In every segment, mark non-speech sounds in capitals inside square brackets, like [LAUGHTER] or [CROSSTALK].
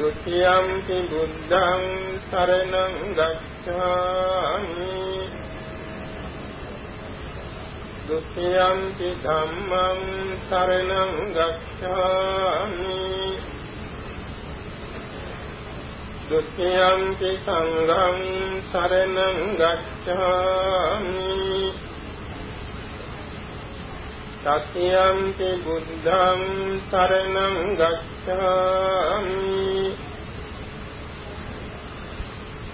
ဒုတိယံ हि ဘုဒ္ဓံ शरणं गच्छामि। ဒုတိယံ हि ဓမ္မံ शरणं गच्छामि। ဒုတိယံ हि သံဃံ शरणं गच्छामि। တတိယံ हि ဘုဒ္ဓံ शरणं गच्छामि।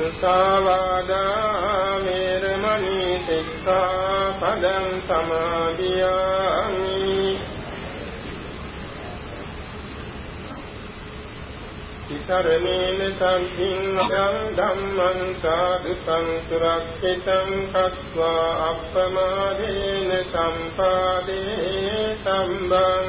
මුසාවාදා වේරමණී සික්ඛාපදං සමාදියාමි සරණේන සංසිංහං ධම්මං සාදු සංසුරක්ෂිතං කତ୍වා අප්පමාදේන සම්පාදේ සම්බං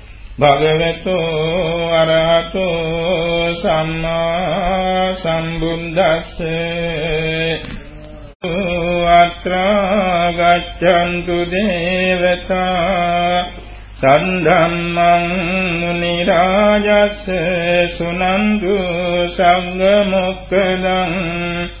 භගවතු අරහතු සම්මා සම්බුද්දස්සේ. අත්‍රා ගච්ඡන්තු දේවතා. සද්ධම්මං මුනි රාජස්ස. සුනන්දු සංඝ මොක්කදං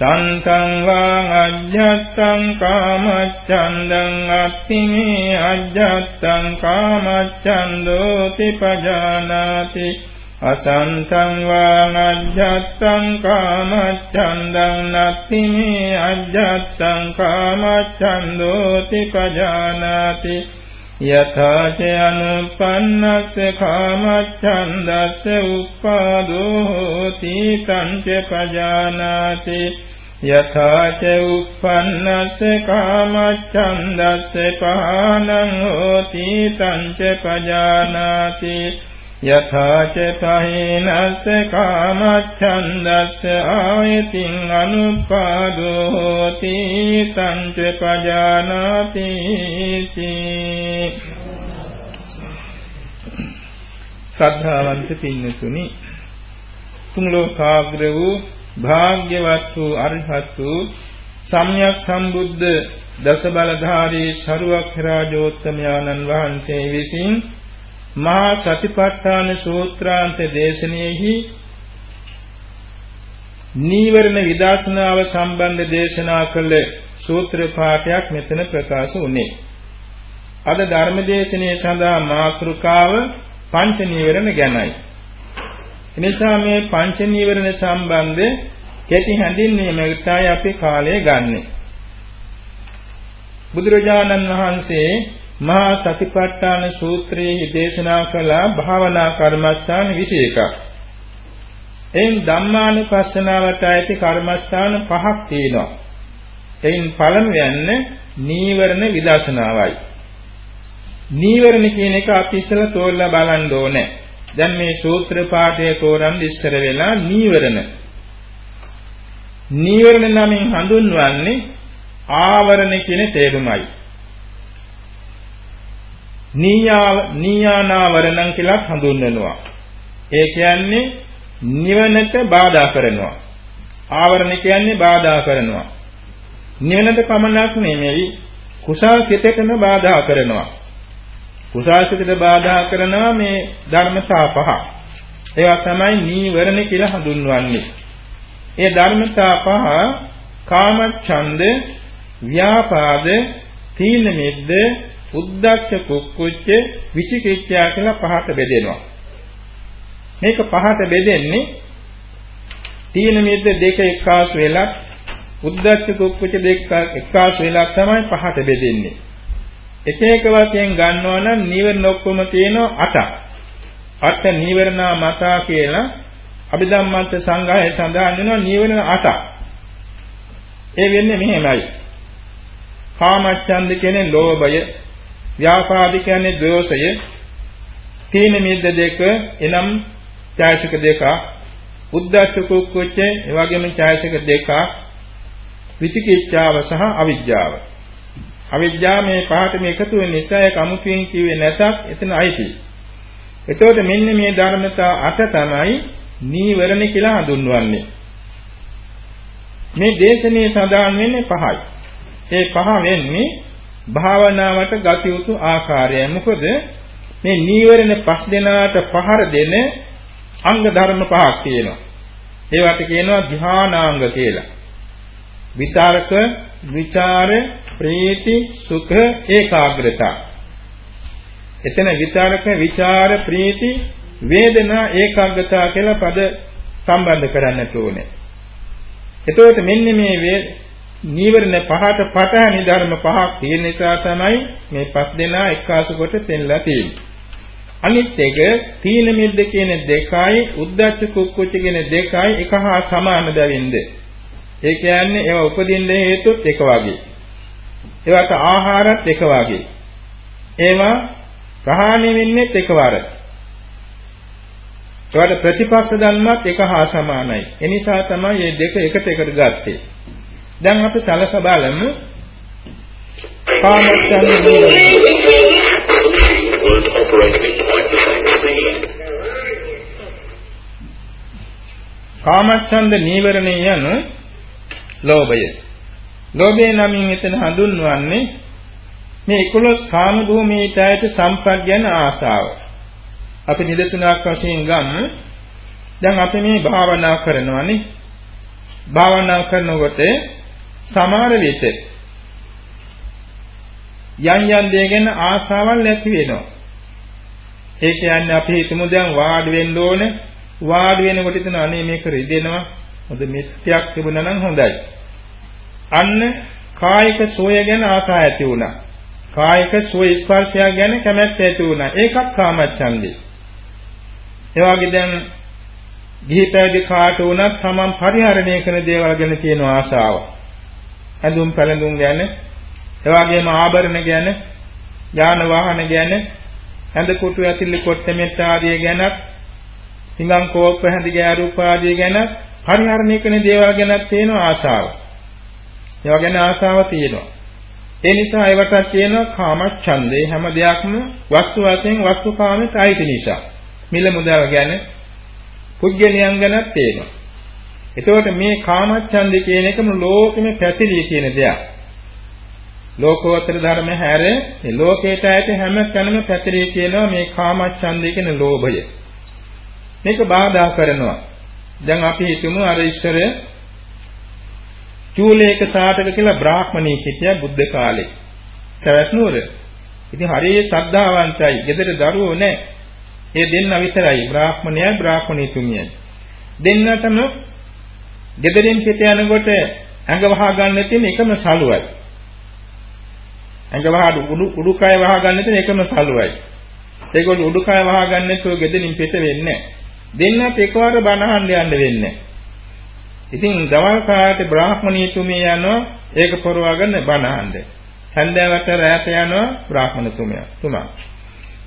සන්තං වාං අජ්ජත්තං කාමච්ඡන්දං අත්තිමේ අජ්ජත්තං කාමච්ඡන්தோ තිපජානාති අසන්තං වාං අජ්ජත්තං කාමච්ඡන්දං නත්තිමේ අජ්ජත්තං කාමච්ඡන්தோ තිපජානාති යථා ච අනුපන්නස්ස කාමච්ඡන්දස්ස උප්පාදෝ හෝති තංච පජානාති. යථා ච උප්පන්නස්ස කාමච්ඡන්දස්ස පහනං හෝති තංච පජානාති. යථා ච පහිනස්ස කාමච්ඡන්දස්ස ආයතින් අනුපාදෝ හෝති තංච පජානාති ශ්‍රද්ධාවන්ත පින්නතුනි තුන් ලෝකාග්‍ර වූ භාග්‍යවත් වූ අරිහත් වූ සම්්‍යක් සම්බුද්ධ දස බලධාරී ශරුවක් රාජෝත්තමයාණන් වහන්සේ විසින් මහා සතිපට්ඨාන සූත්‍රාන්ත දේශනාවෙහි නීවරණ විදර්ශනාව සම්බන්ධ දේශනා කළ සූත්‍ර පාඨයක් මෙතන ප්‍රකාශ වුණේ. අද ධර්මදේශනයේ සඳහා මාතෘකාව පංච නීවරණ ගැනයි. එනිසා මේ පංච නීවරණ සම්බන්ධ කෙටි හැඳින්වීමකටයි අපි කාලය ගන්නෙ. බුදුරජාණන් වහන්සේ මහා සතිපට්ඨාන සූත්‍රයේ දේශනා කළ භාවනා කර්මස්ථාන 21ක්. එයින් ධම්මානුපස්සනාවට ඇති කර්මස්ථාන පහක් තියෙනවා. එයින් පළමුවන්නේ නීවරණ විදර්ශනාවයි. නීවරණ කියන එක අපි ඉස්සෙල්ලා තෝරලා බලන්න ඕනේ. දැන් මේ සූත්‍ර පාඨයේ තෝරන් ඉස්සර වෙලා නීවරණ. නීවරණ නමින් හඳුන්වන්නේ ආවරණ කියන තේරුමයි. නීයා නීයානාවරණම් කියලා හඳුන්වනවා. ඒ කියන්නේ නිවනට බාධා කරනවා. ආවරණ කියන්නේ බාධා කරනවා. නිවනට පමණක් නෙමෙයි කුසල් සිතේටම බාධා කරනවා. කුසල් සිතේට බාධා කරනවා මේ ධර්මතා පහ. ඒවා තමයි නීවරණ කියලා හඳුන්වන්නේ. ඒ ධර්මතා පහ කාමච්ඡන්ද, ව්‍යාපාද, තීන මිද්ද, උද්දච්ච කුක්කුච්ච විචිකිච්ඡා කියලා පහට බෙදෙනවා. මේක පහට බෙදෙන්නේ තීන මිද්ද දෙක එක්කාසු වෙලා උද්දච්ච කුක්කුච්ච දෙක එක්කාසු වෙලා තමයි පහට බෙදෙන්නේ. එක එක වශයෙන් ගන්නවා නම් නීවරණ ඔක්කොම තියෙනවා 8ක්. අට නීවරණා මතා කියලා අභිධම්මන්ත සංග්‍රහය සඳහන් වෙනවා නීවරණ 8ක්. ඒ වෙන්නේ මෙහෙමයි. කාමච්ඡන්ද කියන්නේ ලෝභය, ව්‍යාපාද කියන්නේ ද්වේෂය, තීන මිද්ද දෙක එනම් ඡායසික දෙක, උද්දච්ච කුක්කුච්ච ඒ වගේම ඡායසික දෙක, විචිකිච්ඡාව සහ අවිජ්ජාව. අවිජ්ජා මේ පහට මේ එකතු වෙන නිසා ඒක අමුතුවෙන් කිව්වේ නැතත් එතන අයිති. එතකොට මෙන්න මේ ධර්මතා අට තමයි නීවරණ කියලා හඳුන්වන්නේ. මේ දේශනේ සඳහන් වෙන්නේ පහයි. ඒ පහ වෙන්නේ භාවනාවට ගත යුතු ආකාරය. මොකද මේ නීවරණ පස් දෙනාට පහර දෙන අංග ධර්ම පහක් තියෙනවා. ඒවට කියනවා ධානාංග කියලා. විතරක, විචාර, ප්‍රීති, සුඛ, ඒකාග්‍රතාව. එතන විතරක, විචාර, ප්‍රීති, වේදනා, ඒකාග්‍රතාව කියලා පද සම්බන්ධ කරන්නට ඕනේ. එතකොට මෙන්න මේ නීවරණ පහට පටහැනි ධර්ම පහක් තියෙන නිසා තමයි මේ පස් දෙනා එක්කාසු කොට පෙන්ලා තියෙන්නේ. අනිත් එක තීන මිද්ද කියන දෙකයි උද්දච්ච කුක්කුච්ච කියන දෙකයි එක හා සමාන බැවින්ද. ඒ කියන්නේ ඒවා උපදින්න හේතුත් එක වගේ. ඒවට ආහාරත් එක වගේ. ඒවා ප්‍රහාණය වෙන්නේ එකවර. ඒවට ප්‍රතිපක්ෂ ධර්මات එක හා සමානයි. ඒ නිසා තමයි මේ දෙක එකට එකට ගත්තේ. දැන් අපි සලක බලමු කාමච්ඡන්ද කාමච්ඡන්ද නීවරණය යන ලෝභය. ලෝභය නමින් එතන හඳුන්වන්නේ මේ 11 කාම භූමියට ඇති සම්ප්‍රඥාන ආශාව. අපි නිදසුනක් වශයෙන් ගන්න. දැන් අපි මේ භාවනා කරනවානේ. භාවනා කරනකොට සමහර විට යම් යම් දේ ගැන ආශාවල් ඇති වෙනවා. ඒ කියන්නේ අපි හිතමු දැන් වාඩි වෙන්න ඕනේ. වාඩි වෙනකොට හිතන අනේ මේක රිදෙනවා. හොඳ මෙත්‍යක් තිබුණා නම් හොඳයි. අන්න කායික සෝය ගැන ආශා ඇති වුණා. කායික සෝය ස්පර්ශය ගැන කැමැත්ත ඇති වුණා. ඒකත් කාමච්ඡන්දේ. ඒ වගේ දැන් ගිහි පැවිදි කාට වුණත් තමන් පරිහරණය කරන දේවල් ගැන තියෙන ආශාව. ඇඳුම් පැළඳුම් ගැන, ඒ වගේම ආභරණ ගැන, යාන වාහන ගැන, ඇඳ කුටු ඇතිලි කොට්ටමෙත් ආදී ගැනත්, සිඟන් කෝප්ප හැඳි ගෑරූප ආදී ගැන පරිහරණය කරන දේවල් ගැනත් තියෙන ආශාව. ඒවා ගැන ආශාව තියෙනවා. ඒ නිසා ඒවට කියනවා කාමච්ඡන්දේ හැම දෙයක්ම වස්තු වශයෙන් වස්තුකාමයට අයිති නිසා. මිල මුදල් ගැන පුජ්‍යලියන් ගැනත් තේනවා. එතකොට මේ කාමච්ඡන්දේ කියන එකම ලෝකෙම පැතිරී කියන දෙයක්. ලෝකෝත්තර ධර්ම හැර මේ ලෝකයට ඇති හැම තැනම පැතිරී කියනවා මේ කාමච්ඡන්දේ කියන ලෝභය. මේක බාධා කරනවා. දැන් අපි හිතමු අර ඉස්සර චූලේක සාටක කියලා බ්‍රාහ්මණී සිටියා බුද්ධ කාලේ. සවැත් නුවර. ඉතින් හරිය ශ්‍රද්ධාවන්තයි. ගෙදර දරුවෝ නැහැ. ඒ දෙන්න විතරයි බ්‍රාහ්මණයයි බ්‍රාහ්මණීතුමියයි. දෙන්නටම ගෙදරින් පිට යනකොට ඇඟ වහා ගන්න තියෙන එකම සලුවයි. ඇඟ වහා උඩුකය වහා ගන්න තියෙන එකම සලුවයි. ඒගොල්ලෝ උඩුකය වහා ගන්න නැතුව ගෙදරින් පිට වෙන්නේ නැහැ. දෙන්නත් එකවර බණහන්න යන්න වෙන්නේ. ඉතින් දවල් කාලේ බ්‍රාහ්මණීතුමිය යනවා ඒක පොරවගෙන බණහන්න. හන්දෑවට රැයට යනවා බ්‍රාහ්මණතුමිය තුමා.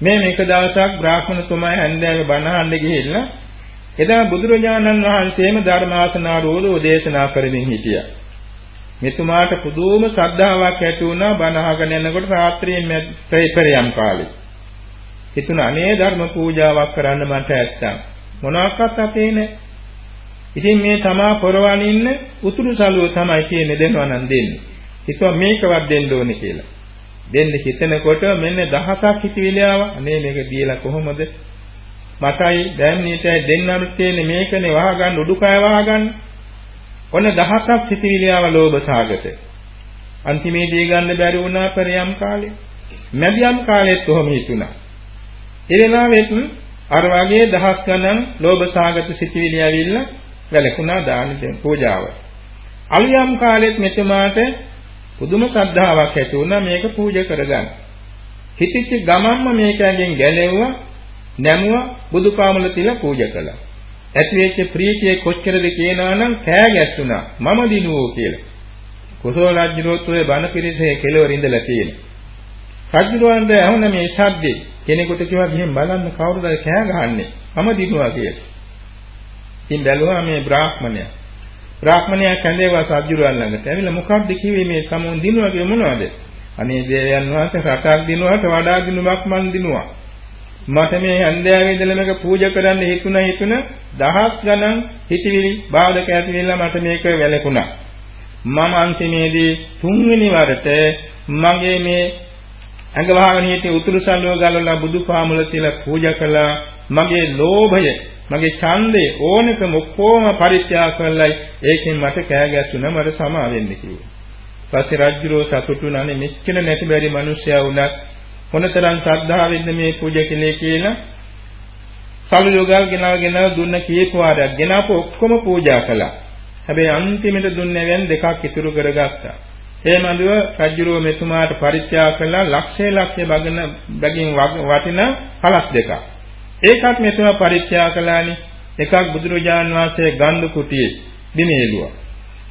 මේ මේක දවසක් බ්‍රාහ්මණතුමා හන්දෑවේ බණහන්න ගිහිල්ලා එදා බුදුරජාණන් වහන්සේම ධර්මාසනාරෝධව දේශනා කරමින් හිටියා. මෙතුමාට පුදුම ශ්‍රද්ධාවක් ඇති වුණා බණ අහගෙන යනකොට රාත්‍රියේ පෙරයම් කාලේ. හිතුණ අනේ ධර්ම පූජාවක් කරන්න මට ඇත්තම්. මොනවාක්වත් අපේ නැහැ. ඉතින් මේ තමා පොරවන ඉන්න උතුරු සලුව තමයි කියන්නේ දෙනවා නම් දෙන්නේ. හිතුවා මේකවත් දෙන්න ඕනේ කියලා. දෙන්න හිතනකොට මෙන්න දහසක් හිතවිලාව අනේ මේක දීලා කොහොමද? මටයි දැන් නීතයි දෙන්නම තියෙන්නේ මේකනේ වහගන්න උඩුකය වහගන්න. ඔන්න දහසක් හිතවිලාව ලෝභ සාගත. අන්තිමේදී ගන්න බැරි වුණා පරියම් කාලේ. මැදියම් කාලෙත් කොහොම හිතුණා. ඒ වෙලාවෙත් අර වගේ දහස් ගණන් ලෝභ සාගත සිටිවිලි ඇවිල්ලා වැළකුණා දාන දෙන පූජාව. අලියම් කාලෙත් මෙතුමාට පුදුම ශ්‍රද්ධාවක් ඇති වුණා මේක පූජා කරගන්න. හිතිච්ච ගමන්ම මේකෙන් ගැලෙව්වා නැමුවා බුදුපාමුල තියලා පූජා කළා. ඇති වෙච්ච ප්‍රීතිය කොච්චරද කියනවා නම් කෑ ගැස්සුණා මම දිනුවෝ කියලා. කුසල රජුත් ඔය බණ පිරිසේ කෙලවර ඉඳලා තියෙනවා. රජුරවන්ට ඇහුණ මේ ශබ්දේ කෙනෙකුට කිව්වා ගිහින් බලන්න කවුරුද කෑ ගහන්නේ මම දිනුවා කියලා. ඉතින් බැලුවා මේ බ්‍රාහ්මණයා. බ්‍රාහ්මණයා කැඳේවා සජ්ජුරන් ළඟට. ඇවිල්ලා මොකක්ද කිව්වේ මේ සමුන් දිනුවා කිය මොනවද? අනේ දේවයන් වහන්සේ රටක් දිනුවාට වඩා දිනුවක් මන් දිනුවා. මට මේ හන්දෑවේ ඉඳලා මේක පූජා කරන්න හිතුණ හිතුණ දහස් ගණන් හිතවිලි බාධක ඇති වෙලා මට මේක වැළකුණා. මම අන්තිමේදී තුන්වෙනි වරට මගේ මේ ඇඟ වහගෙන හිටිය උතුරු සල්ලුව ගලවලා බුදුපාමුල තියලා පූජා කළා මගේ ලෝභය මගේ ඡන්දය ඕනකම ඔක්කොම පරිත්‍යාග කළයි ඒකෙන් මට කෑ ගැස්සුණා මට සමා වෙන්න කිව්වා. පස්සේ රජුරෝ සතුටුුණානේ මෙච්චර නැති බැරි මිනිස්සයා වුණත් මොනතරම් ශ්‍රද්ධාවෙන්ද මේ පූජා කළේ කියලා සල්ලු යෝගල් ගෙනාගෙන දුන්න කීප වාරයක් ගෙනාපු ඔක්කොම පූජා කළා. හැබැයි අන්තිමට දුන්නේ වෙන දෙකක් ඉතුරු කරගත්තා. ඒ මඳුව රජුරෝ මෙතුමාට පරිත්‍යාග කළා ලක්ෂය ලක්ෂය බගන බැගින් වටින කලස් දෙකක්. ඒකත් මෙතුමා පරිත්‍යාග කළානේ. එකක් බුදුරජාන් වහන්සේ ගන්ධ කුටියේ දිනේලුවා.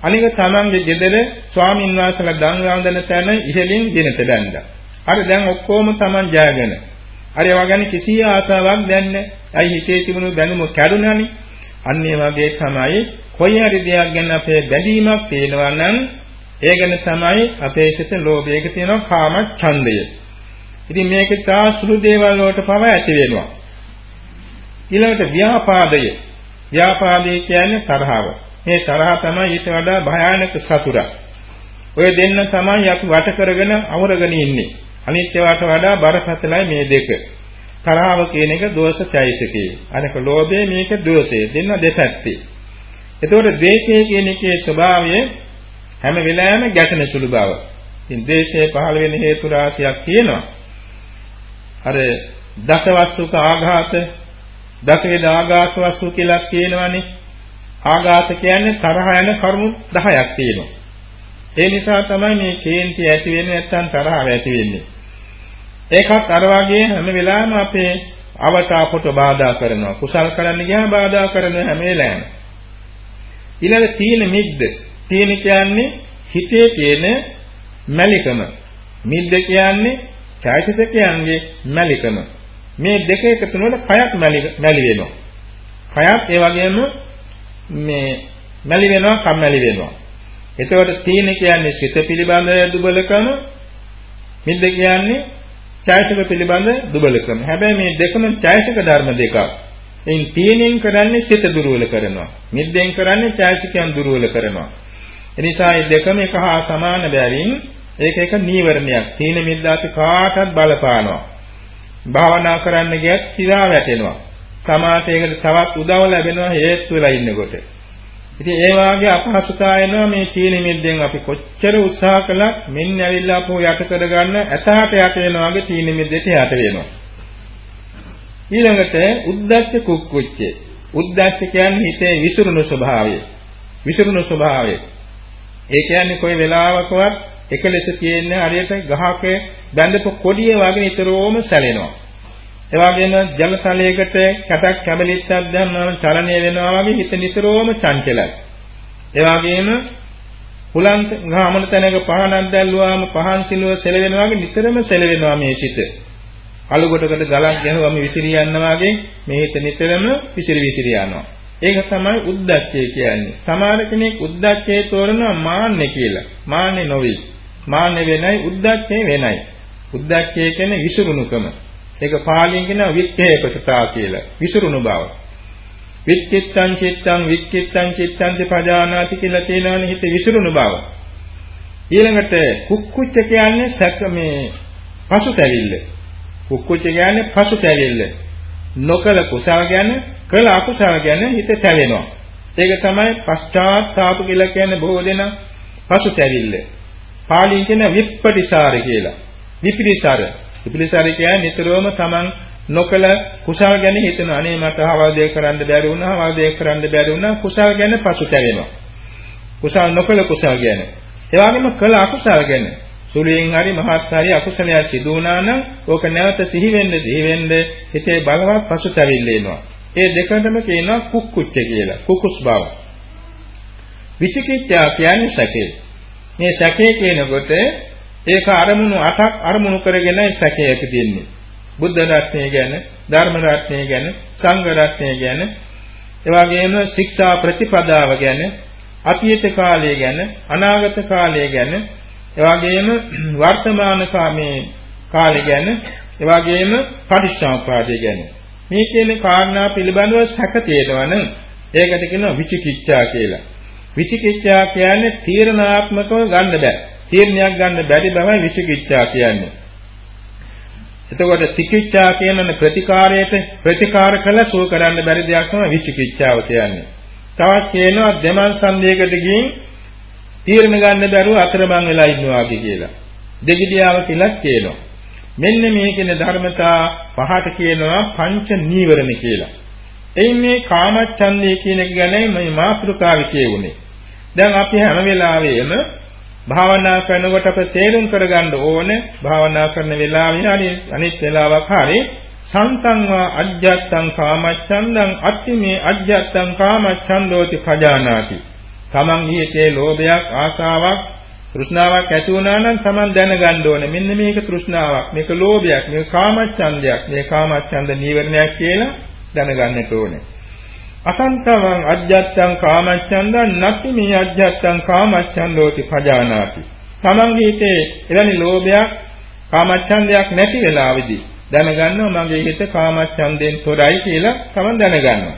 අනික තමන්ගේ ගෙදර ස්වාමින් වහන්සේලා දන් වන්දන තැන ඉහළින් දිනට දැන්දා. අර දැන් ඔක්කොම Taman ජයගෙන. අර ඒවා ගැන කිසි ආසාවක් දැන්නේ. අයි හිතේ තිබුණු බැඳුම කැඩුනනේ. අන්න ඒ වගේ තමයි කොයි හරි දෙයක් ගැන අපේ බැඳීමක් තියෙනවා නම් ඒ ගැන තමයි අපේ සිත ලෝභයක තියෙන කාම ඡන්දය. ඉතින් මේක තා සුළු දේවල් වලට පව ඇති වෙනවා. ඊළඟට ව්‍යාපාදය. ව්‍යාපාදය කියන්නේ තරහව. මේ තරහ තමයි ඊට වඩා භයානක සතුරක්. ඔය දෙන්න තමයි අපි වට කරගෙන අවරගෙන ඉන්නේ. අනිත් ඒවාට වඩා බරපතලයි මේ දෙක. තරහව කියන එක දෝෂ චෛසිකේ. අනික ලෝභය මේක දෝෂය. දෙන්න දෙපැත්තේ. එතකොට ද්වේෂය කියන එකේ ස්වභාවය හැම වෙලාවෙම ගැටෙන සුළු බව. ඉතින් ද්වේෂය පහළ වෙන හේතු රාශියක් තියෙනවා. අර දසවස්තුක ආඝාත, දසවේද ආඝාත වස්තු කියලා කියනවනේ. ආඝාත කියන්නේ තරහ යන කරුණු 10ක් තියෙනවා. ඒ නිසා තමයි මේ කේන්ති ඇති වෙන්නේ නැත්නම් තරහ ඇති වෙන්නේ. ඒකත් අර වගේ හැම වෙලාවෙම අපේ අවතාපොට බාධා කරනවා. කුසල් කරන්න ගියාම බාධා කරන හැම වෙලාවෙම. ඊළඟ තීන මිද්ද. තීන කියන්නේ හිතේ තියෙන මැලිකම. මිද්ද කියන්නේ චෛතසිකයන්ගේ මැලිකම. මේ දෙක එකතු වෙනකොට කයත් මැලි වෙනවා. කයත් ඒ වගේම මේ මැලි වෙනවා කම්මැලි වෙනවා. එතකොට තීන කියන්නේ සිත පිළිබඳ දුබලකම මිද්ද කියන්නේ ඡායසික පිළිබඳ දුබලකම. හැබැයි මේ දෙකම ඡායසික ධර්ම දෙකක්. එයින් තීනෙන් කරන්නේ සිත දුර්වල කරනවා. මිද්දෙන් කරන්නේ ඡායසිකයන් දුර්වල කරනවා. එනිසා මේ දෙකම එක හා සමාන බැවින් ඒක එක නීවරණයක්. තීන මිද්දාති කාටත් බලපානවා. භාවනා කරන්න ගියත් සිරා වැටෙනවා. සමාතයකට තවත් උදව් ලැබෙනවා හේතු වෙලා ඉන්නකොට. ඉතින් ඒ වාගේ අපහසුතා එනවා මේ තීන මිද්දෙන් අපි කොච්චර උත්සාහ කළත් මෙන්න ඇවිල්ලා අපෝ යට කරගන්න ඇතහට යට වෙනවා වගේ තීන මිද්දෙට යට වෙනවා. ඊළඟට උද්දච්ච කුක්කුච්ච. උද්දච්ච කියන්නේ හිතේ විසිරුණු ස්වභාවය. විසිරුණු ස්වභාවය. ඒ කියන්නේ කොයි වෙලාවකවත් එක ලෙස තියෙන හරියට ගහක බැඳපු කොඩිය වගේ නිතරම සැලෙනවා. ඒ වගේම ජල තලයකට කැටක් කැබලිත්තක් දැම්මම චලනය වෙනවා වගේ හිත නිතරම චංචලයි. ඒ වගේම හුලං ගාමන තැනක පහනක් දැල්ුවාම පහන් සිලුව සෙලවෙනවා වගේ නිතරම සෙලවෙනවා මේ සිත. අලු කොටකට ගලක් ගැහුවම විසිරී යනවා වගේ මේ හිත නිතරම විසිරි විසිරී යනවා. ඒක තමයි උද්දච්චය කියන්නේ. සමහර කෙනෙක් උද්දච්චයේ තෝරනවා මාන්නේ කියලා. මාන්නේ නොවේ. මාන්නේ වෙනයි උද්දච්චය වෙනයි. උද්දච්චය කියන්නේ විසිරුණුකම. ඒක පාලියෙන් කියනවා වික්ඛේපකතා කියලා. විසිරුණු බව. වික්කිත්තං චිත්තං වික්කිත්තං චිත්තං පජානාති කියලා තියෙනවනේ හිත විසිරුණු බව. ඊළඟට කුක්කුච්ච කියන්නේ සැක මේ පසුතැවිල්ල. කුක්කුච්ච කියන්නේ පසුතැවිල්ල. නොකල කුසල ගැන කළ අකුසල ගැන හිත තැවෙනවා. ඒක තමයි පශ්චාත්තාප කියලා කියන්නේ බොහෝ දෙනා පසුතැවිල්ල. පාලියෙන් කියන විප්පටිසාර කියලා. විපිරිසාර ඉපිලිසාරි කියන්නේ නිතරම Taman නොකල කුසල් ගැන හිතන අනේ මට අවවාදේ කරන්න බැරි වුණා අවවාදේ කරන්න බැරි වුණා. කුසල් ගැන පසුතැවෙනවා කුසල් නොකල කුසල් ගැන. ඒ වගේම කළ අකුසල් ගැන. සුළුයෙන් හරි මහත් හරි අකුසලයක් සිදු වුණා නම් ඕක නැවත සිහි වෙන්න සිහි වෙන්න හිතේ බලවත් පසුතැවිල්ල එනවා. ඒ දෙකටම කියනවා කුක්කුච්ච කියලා. කුකුස් බව. විචිකිච්ඡා කියන්නේ සැකේ. මේ සැකේ කියනකොට ඒක අරමුණු අටක් අරමුණු කරගෙනයි සැකය ඇති දෙන්නේ. බුද්ධ රත්නය ගැන, ධර්ම රත්නය ගැන, සංඝ රත්නය ගැන, එවාගෙම ශික්ෂා ප්‍රතිපදාව ගැන, අතීත කාලය ගැන, අනාගත කාලය ගැන, එවාගෙම වර්තමාන කාමේ කාලය ගැන, එවාගෙම පරිශ්‍රාපාදය ගැන. මේ කියන කාරණා පිළිබඳව සැක තියෙනවනම් ඒකට කියනවා විචිකිච්ඡා කියලා. විචිකිච්ඡා කියන්නේ තීරණාත්මකව ගන්න බෑ. තීරණයක් ගන්න බැරි බවයි විචිකිච්ඡා කියන්නේ. එතකොට තිකිච්ඡා කියන ප්‍රතිකාරයට ප්‍රතිකාර කළ සුව කරන්න බැරි දෙයක් තමයි විචිකිච්ඡාව කියන්නේ. තවත් කියනවා දෙමන් සන්දේකට ගින් තීරණ ගන්න බැරුව අතරමං වෙලා ඉන්නවා කියලා. දෙගිඩියාව කියලා කියනවා. මෙන්න මේ කියන ධර්මතා පහට කියනවා පංච නීවරණ කියලා. එයින් මේ කාමච්ඡන්දය කියන එක ගැන මේ මාතෘකාවේ කියුනේ. දැන් අපි හැම වෙලාවෙම භාවනා කරනකොට අප තේරුම් කරගන්න ඕනේ භාවනා කරන වෙලාවේ හරි අනිත් වෙලාවක හරි සන්තංවා අජ්ජත්තං කාමච්ඡන්දං අත්තිමේ අජ්ජත්තං කාමච්ඡන්දෝති පජානාති. තමන් හිතේ ලෝභයක් ආශාවක් තෘෂ්ණාවක් ඇති වුණා නම් Taman දැනගන්න ඕනේ. මෙන්න මේක තෘෂ්ණාවක් මේක ලෝභයක් මේක කාමච්ඡන්දයක් මේ කාමච්ඡන්ද නීවරණයක් කියලා දැනගන්නට ඕනේ. අසන්තවං අජ්ජත්තං කාමච්ඡන්දං නත්ති මේ අජ්ජත්තං කාමච්ඡන්දෝති පජානාති. තමන්ගේ හිතේ එවැනි ලෝභයක් කාමච්ඡන්දයක් නැති වෙලාවේදී දැනගන්නවා මගේ හිත කාමච්ඡන්දයෙන් තොරයි කියලා තමන් දැනගන්නවා.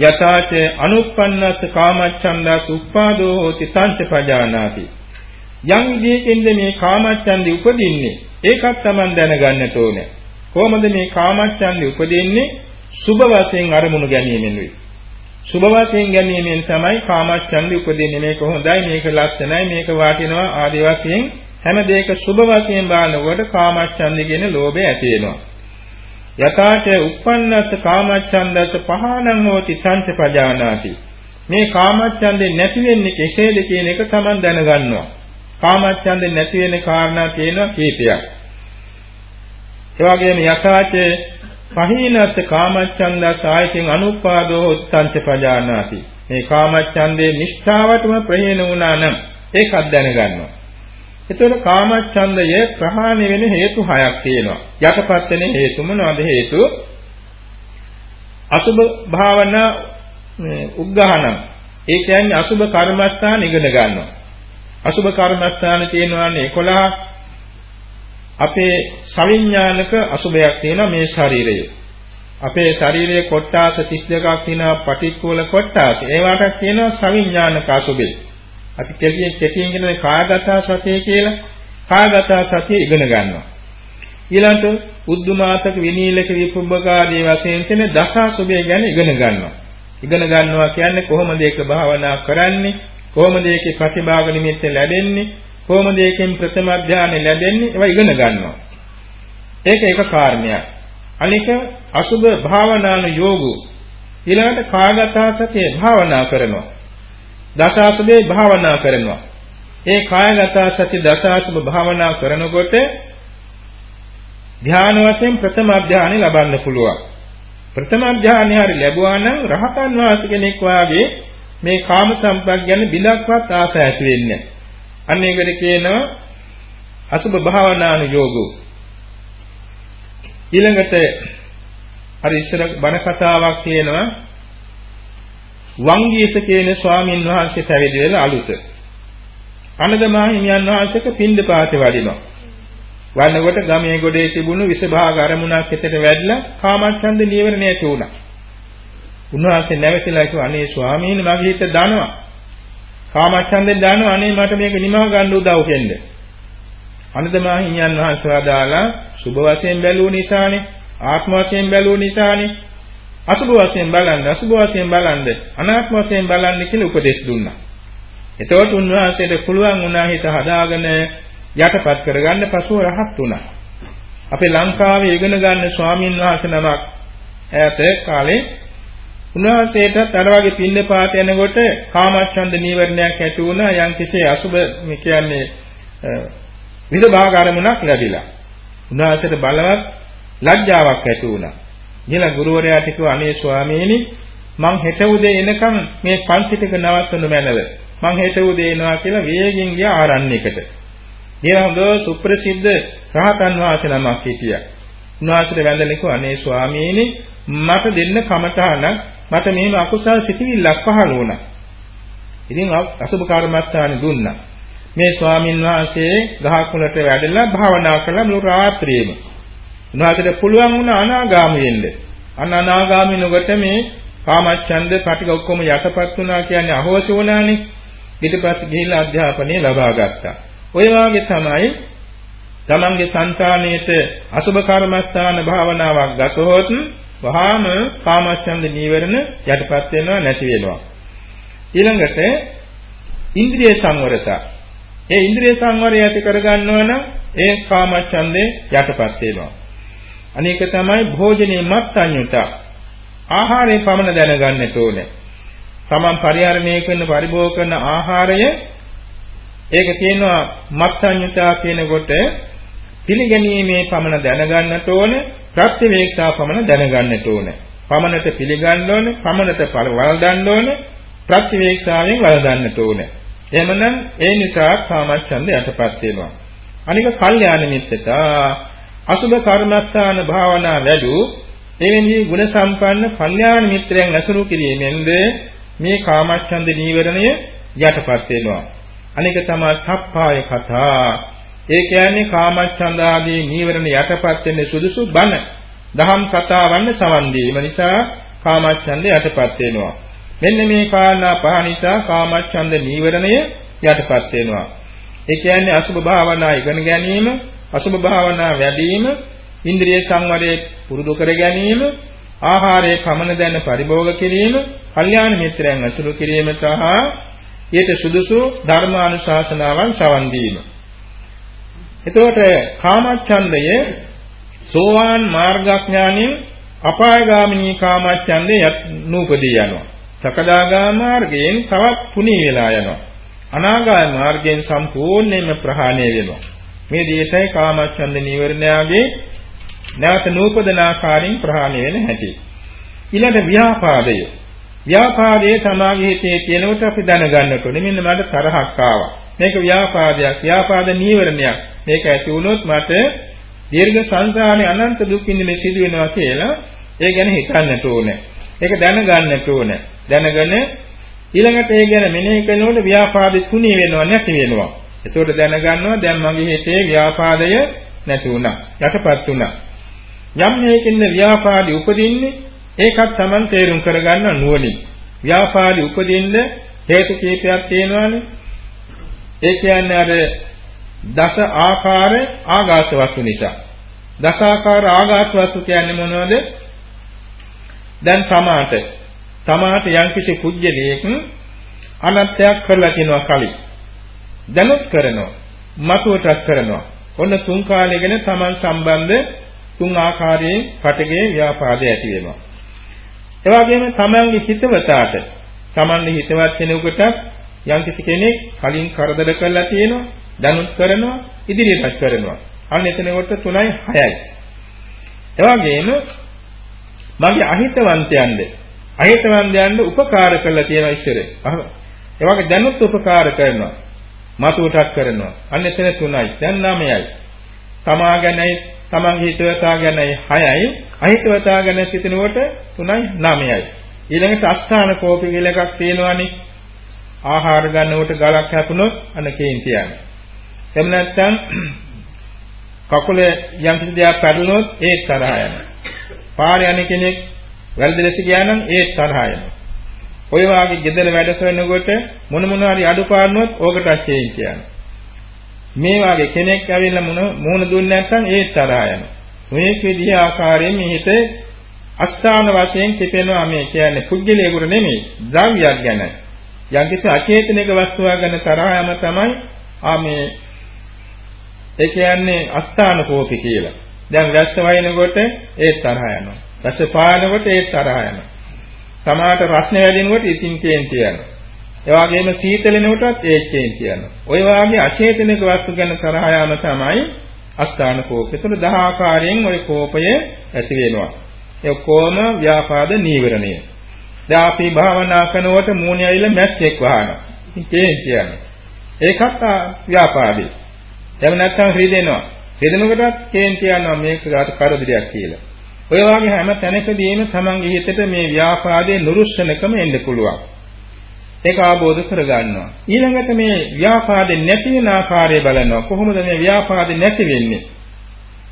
යථාච අනුප්පන්නස් කාමච්ඡන්දස් උප්පාදෝ හෝති තංච පජානාති. යම් විදියකින්ද මේ කාමච්ඡන්දි උපදින්නේ ඒකත් තමන් දැනගන්නට ඕනේ. කොහොමද මේ කාමච්ඡන්දි උපදින්නේ? සුභ වශයෙන් අරමුණු ගැනීමෙන් වේ. සුභ වශයෙන් ගැනීමෙන් තමයි කාමච්ඡන්දි උපදින්නේ මේක හොඳයි මේක ලස්සනයි මේක වටිනවා ආදී වශයෙන් හැම දෙයක සුභ වශයෙන් බලනකොට කාමච්ඡන්දි කියන ලෝභය ඇති වෙනවා. යථාච uppannassa කාමච්ඡන්දස පහනං හෝති සංච පජානාති. මේ කාමච්ඡන්දේ නැති වෙන්නේ කෙසේද කියන එක Taman දැනගන්නවා. කාමච්ඡන්දේ නැති වෙන කාරණා තියෙනවා කීපයක්. ඒ වගේම යථාච පහීනස්ස කාමච්ඡන්දස් ආයතින් අනුපාදෝ උත්තංච පජානාති. මේ කාමච්ඡන්දේ නිෂ්ඨාවටම ප්‍රහීන වුණා නම් ඒකත් දැනගන්නවා. එතකොට කාමච්ඡන්දය ප්‍රහාණය වෙන හේතු හයක් තියෙනවා. යටපත් වෙන හේතු මොනවද හේතු? අසුභ භාවනා උග්ගහනම්. ඒ කියන්නේ අසුභ කර්මස්ථාන ඉගෙන ගන්නවා. අසුභ කර්මස්ථාන තියෙනවානේ 11 අපේ සවිඥානික අසුබයක් තියෙනවා මේ ශරීරය. අපේ ශරීරයේ කොට්ටාස 32ක් තියෙනවා පටික්කුල කොට්ටාස. ඒවට කියනවා සවිඥානික අසුබේ. අපි කෙලියෙන් කෙටියෙන් කියන කායගත සතිය කියලා කායගත සතිය ඉගෙන ගන්නවා. ඊළඟට උද්දුමාතක විනීලක විපුබ්බකාදී වශයෙන් තියෙන දස අසුබය ගැන ඉගෙන ගන්නවා. ඉගෙන ගන්නවා කියන්නේ කොහොමද ඒක භාවනා කරන්නේ? කොහොමද ඒකේ ප්‍රතිභාග නිමිත්ත ලැබෙන්නේ? කොහොමද ඒකෙන් ප්‍රථම අධ්‍යානෙ ලැබෙන්නේ? ඒවා ඉගෙන ගන්නවා. ඒක එක කාරණයක්. අනික අසුභ භාවනාන යෝගෝ ඊළඟට කාගත සතිය භාවනා කරනවා. දස අසුභේ භාවනා කරනවා. ඒ කායගත සති දස අසුභ භාවනා කරනකොට ධ්‍යාන වශයෙන් ප්‍රථම අධ්‍යානෙ ලබන්න පුළුවන්. ප්‍රථම අධ්‍යානෙ හරි ලැබුවා නම් රහතන් වහන්සේ කෙනෙක් වාගේ මේ කාම සම්පත් ගැන බිලක්වත් ආස ඇති වෙන්නේ නැහැ. අන්න ඒකට කියනවා අසුභ භාවනානුයෝගෝ. ඊළඟට අර ඉස්සර බණ කතාවක් කියනවා වංගීස කියන ස්වාමීන් වහන්සේ පැවිදි වෙලා අලුත. අනදමා හිමියන් වහන්සේක පින්දපාතේ වඩිනවා. වන්නකොට ගමේ ගොඩේ තිබුණු විසභාග අරමුණක් හිතට වැඩිලා කාමච්ඡන්ද නීවරණය ඇති වුණා. උන්වහන්සේ නැවතිලා කිව්වා අනේ ස්වාමීන් මගේ හිත දනවා. කාමච්ඡන්දෙන් දානවා අනේ මට මේක නිමව ගන්න උදව් වෙන්න. අනදමා හිමියන් වහන්සේලා දාලා සුභ වශයෙන් බැලුව නිසානේ ආත්ම වශයෙන් බැලුව නිසානේ අසුභ වශයෙන් බලන්න අසුභ වශයෙන් බලන්න අනාත්ම වශයෙන් බලන්න කියලා උපදෙස් දුන්නා. එතකොට උන්වහන්සේට පුළුවන් වුණා හිත හදාගෙන යටපත් කරගන්න පසුව රහත් වුණා. අපේ ලංකාවේ ඉගෙන ගන්න ස්වාමින් වහන්සේ නමක් ඈත කාලේ උන්වහන්සේටත් අර වගේ පින්න පාත යනකොට කාමච්ඡන්ද නීවරණයක් ඇති වුණා යම් කිසි අසුබ මේ කියන්නේ විදභාග අරමුණක් ලැබිලා. උන්වහන්සේට බලවත් ලැජ්ජාවක් ඇති වුණා. ඊළඟ ගුරුවරයාට කිව්වා අනේ ස්වාමීනි මං හෙට උදේ එනකම් මේ පන්ති ටික නවත්තනු මැනව. මං හෙට උදේ එනවා කියලා වේගෙන් ගියා ආරණ්‍යයකට. ඒ හොඳ සුප්‍රසිද්ධ රහතන් වහන්සේ නමක් හිටියා. උන්වහන්සේට වැඳලා කිව්වා අනේ ස්වාමීනි මට දෙන්න කමඨාණක් මට මේම අකුසල් සිතිවිල්ලක් පහළ වුණා. ඉතින් අසුබ කර්මස්ථානෙ දුන්නා. මේ ස්වාමින් වහන්සේ ගහක් මුලට වැඩලා භාවනා කළා මුළු රාත්‍රියේම. උන්වහන්සේට පුළුවන් වුණා අනාගාමී වෙන්න. අන්න අනාගාමී නොකොට මේ කාමච්ඡන්ද පිටික ඔක්කොම යටපත් වුණා කියන්නේ අහෝසි වුණානේ. ඊට පස්සේ ගිහිල්ලා අධ්‍යාපනය ලබා ගත්තා. ඔය වාගේ තමයි තමන්ගේ సంతාණයට අසුබ කර්මස්ථාන භාවනාවක් ගතහොත් වහාම කාමච්ඡන්ද නීවරණ යටපත් වෙනවා නැති වෙනවා. ඊළඟට ඉන්ද්‍රිය සංවරතා. ඒ ඉන්ද්‍රිය සංවරය ඇති කරගන්නවා නම් ඒ කාමච්ඡන්දේ යටපත් වෙනවා. අනේක තමයි භෝජනේ මත්ඤ්‍යුත. ආහාරයෙන් පමණ දැනගන්නට ඕනේ. තමන් පරිහරණය කරන පරිභෝග කරන ආහාරය ඒක තියෙනවා මත්ඤ්‍යුතා කියනකොට පිළිගැනීමේ පමණ දැනගන්නට ඕනේ ප්‍රත්‍යවේක්ෂා පමණ දැනගන්නට ඕනේ. පමණට පිළිගන්න ඕනේ, පමණට වළඳන්න ඕනේ, ප්‍රත්‍යවේක්ෂාවෙන් වළඳන්නට ඕනේ. එහෙමනම් ඒ නිසා කාමච්ඡන්ද යටපත් වෙනවා. අනික කල්යාණ මිත්‍රතා අසුභ කර්මස්ථාන භාවනා වැඩි එවැනි ගුණ සම්පන්න කල්යාණ මිත්‍රයන් ඇසුරු කිරීමෙන්ද මේ කාමච්ඡන්ද නීවරණය යටපත් වෙනවා. අනික තමයි සප්පාය කතා. ඒ කියන්නේ කාමච්ඡන්ද ආදී නීවරණ යටපත් වෙන්නේ සුදුසු බණ. දහම් කතාවන් සවන් දීම නිසා කාමච්ඡන්ද යටපත් වෙනවා. මෙන්න මේ කාරණා පහ නිසා කාමච්ඡන්ද නීවරණය යටපත් වෙනවා. ඒ කියන්නේ අසුභ භාවනා ඉගෙන ගැනීම, අසුභ භාවනා වැඩිම, ඉන්ද්‍රිය සංවරයේ පුරුදු කර ගැනීම, ආහාරයේ කමන දැන පරිභෝග කිරීම, කල්යාණ මිත්‍රයන් අසුරු කිරීම සහ ඊට සුදුසු ධර්මානුශාසනාවන් සවන් දීම. එතකොට කාමච්ඡන්දය සෝවාන් මාර්ගඥානෙන් අපායගාමිනී කාමච්ඡන්දේ නූපදී යනවා. සකදාගාම මාර්ගයෙන් තවත් පුණී වෙලා යනවා. අනාගාම මාර්ගයෙන් සම්පූර්ණයෙන්ම ප්‍රහාණය වෙනවා. මේ දේශය කාමච්ඡන්ද නීවරණයාගේ නැවත නූපදන ආකාරයෙන් ප්‍රහාණය වෙන හැටි. ඊළඟ ව්‍යාපාදය. ව්‍යාපාදයේ සමාගයේ හිතේ තියෙනකොට අපි දැනගන්නට ඕනේ මෙන්න මට තරහක් ආවා. මේක ව්‍යාපාදයක්. ව්‍යාපාද නීවරණයක්. මේක ඇති වුණොත් මට දීර්ඝ සංසාරේ අනන්ත දුක් විඳින්න සිදු වෙනවා කියලා ඒ ගැන හිතන්නට ඕනේ. ඒක දැනගන්නට ඕනේ. දැනගෙන ඊළඟට ඒ ගැන මෙනෙහි කරනකොට ව්‍යාපාදෙ තුනී වෙනවා නැති වෙනවා. එතකොට දැනගන්නවා දැන් මගේ හිතේ ව්‍යාපාදය නැති වුණා. යටපත් වුණා. යම් මේකින්ද ව්‍යාපාදි උපදින්නේ ඒකත් Taman තේරුම් කරගන්න නුවණින්. ව්‍යාපාදි උපදින්න හේතු කීපයක් තියෙනවානේ. ඒ කියන්නේ අර දස ආකාර ආඝාත වස්තු නිසා. දස ආකාර ආඝාත වස්තු කියන්නේ මොනවද? දැන් තමාට තමාට යම්කිසි කුජ්ජලයක් අනත්යක් කරලා තිනවා කලින්. දැනුත් කරනවා. මතුවටත් කරනවා. ඔන්න තුන් කාලෙගෙන Taman සම්බන්ධ තුන් ආකාරයෙන් පටගේ ව්‍යාපාදය ඇති වෙනවා. ඒ වගේම Tamanගේ හිතවතාට Tamanගේ හිතවත් කෙනෙකුට යම්කිසි කෙනෙක් කලින් කරදර කරලා තියෙනවා දැනුත් කරනවා ඉදිරියටත් කරනවා. අන්න එතනකොට 3යි 6යි. එවාගෙම මගේ අහිතවන්තයන්ද අහිතවන්තයන්ද උපකාර කරලා තියෙනවා ඉස්සර. ඒ වගේ දැනුත් උපකාර කරනවා. මතුවටත් කරනවා. අන්න එතන 3යි. දැන් 9යි. තමා ගැනයි තමන්ගේ හිතවතා ගැනයි 6යි. අහිතවතා ගැන සිතනකොට 3යි 9යි. ඊළඟට අස්ථාන කෝපි කියලා එකක් තියෙනවානේ. ආහාර ගන්නකොට ගලක් හැපුණොත් අන්න කේන්ති යනවා. එහෙම නැත්නම් කකුලේ යම් කිසි දෙයක් පැටලුනොත් ඒ තරහ යනවා. පාරේ යන කෙනෙක් වැරදි ලෙස ගියා නම් ඒ තරහ යනවා. ඔය වාගේ ගෙදර වැඩ කරනකොට මොන මොන හරි අඩුපාඩුවක් ඕකට ඇච්චෙන් කියනවා. මේ වාගේ කෙනෙක් ඇවිල්ලා මොන මොන දුන්නේ නැත්නම් ඒ තරහ යනවා. මේ විදිහ ආකාරයෙන් මේ හිත අස්ථාන වශයෙන් කිපෙනවා මේ කියන්නේ පුද්ගලයෙකුට නෙමෙයි ද්‍රව්‍යයක් ගැන. යම්කිසි අචේතනික වස්තුවක් ගැන තරහ යම තමයි ආ මේ ඒ කියන්නේ අස්ථාන කෝපි කියලා. දැන් වැස්ස වයින්කොට ඒත් තරහ යනවා. වැස්ස පානකොට ඒත් තරහ යනවා. සමාහට රස්නේ වැඩිනකොට ඉතින් කේන්ති යනවා. ඒ වගේම සීතලෙනකොටත් ඒත් කේන්ති යනවා. ඔය වාගේ අචේතනික වස්තු ගැන තරහ යාම තමයි අස්ථාන කෝපය. ඒතර දහ ආකාරයෙන් ওই කෝපය ඇති වෙනවා. ඒ කොම ව්‍යාපාද නීවරණය. දැන් අපි භාවනා කරනකොට මූණේ ඇවිල්ලා මැස්සෙක් වහනවා. ඉතින් කේන්ති යනවා. ඒකත් ව්‍යාපාදේ. එහෙම නැත්නම් රිදෙනවා. රිදෙනකොටත් කේන්ති යනවා මේක කරදරයක් කියලා. ඔය වගේ හැම තැනකදීම තමන්ගේ හිතට මේ ව්‍යාපාදයේ නුරුස්සනකම එන්න පුළුවන්. ඒක ආબોධ කරගන්නවා. ඊළඟට මේ ව්‍යාපාදේ නැති වෙන ආකාරය බලනවා. කොහොමද මේ ව්‍යාපාදේ නැති වෙන්නේ?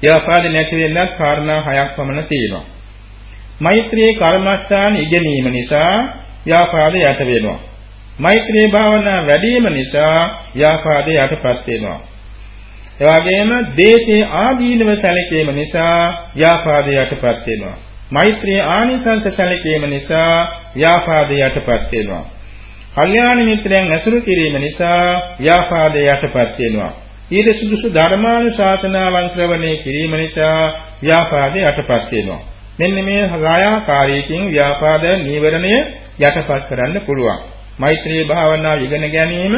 ව්‍යාපාදේ නැති වෙන්නත් කාරණා හයක් පමණ තියෙනවා. මෛත්‍රී කර්මස්ථාන ඉගෙනීම නිසා ව්‍යාපාදය යට වෙනවා. මෛත්‍රී භාවනා වැඩි වීම නිසා ව්‍යාපාදය යටපත් වෙනවා. එවාගෙම දේශේ ආදීනව සැලකීම නිසා ව්‍යාපාදයටපත් වෙනවා. මෛත්‍රී ආනිසංස සැලකීම නිසා ව්‍යාපාදයටපත් වෙනවා. කල්යාණ මිත්‍රයන් ඇසුරු කිරීම නිසා ව්‍යාපාදයටපත් වෙනවා. ඊට සුදුසු ධර්මානුශාසනාවන් ශ්‍රවණය කිරීම නිසා ව්‍යාපාදයටපත් වෙනවා. මෙන්න මේ රායාකාරීකින් ව්‍යාපාද නීවරණය යටපත් කරන්න පුළුවන්. මෛත්‍රී භාවනාව ඉගෙන ගැනීම,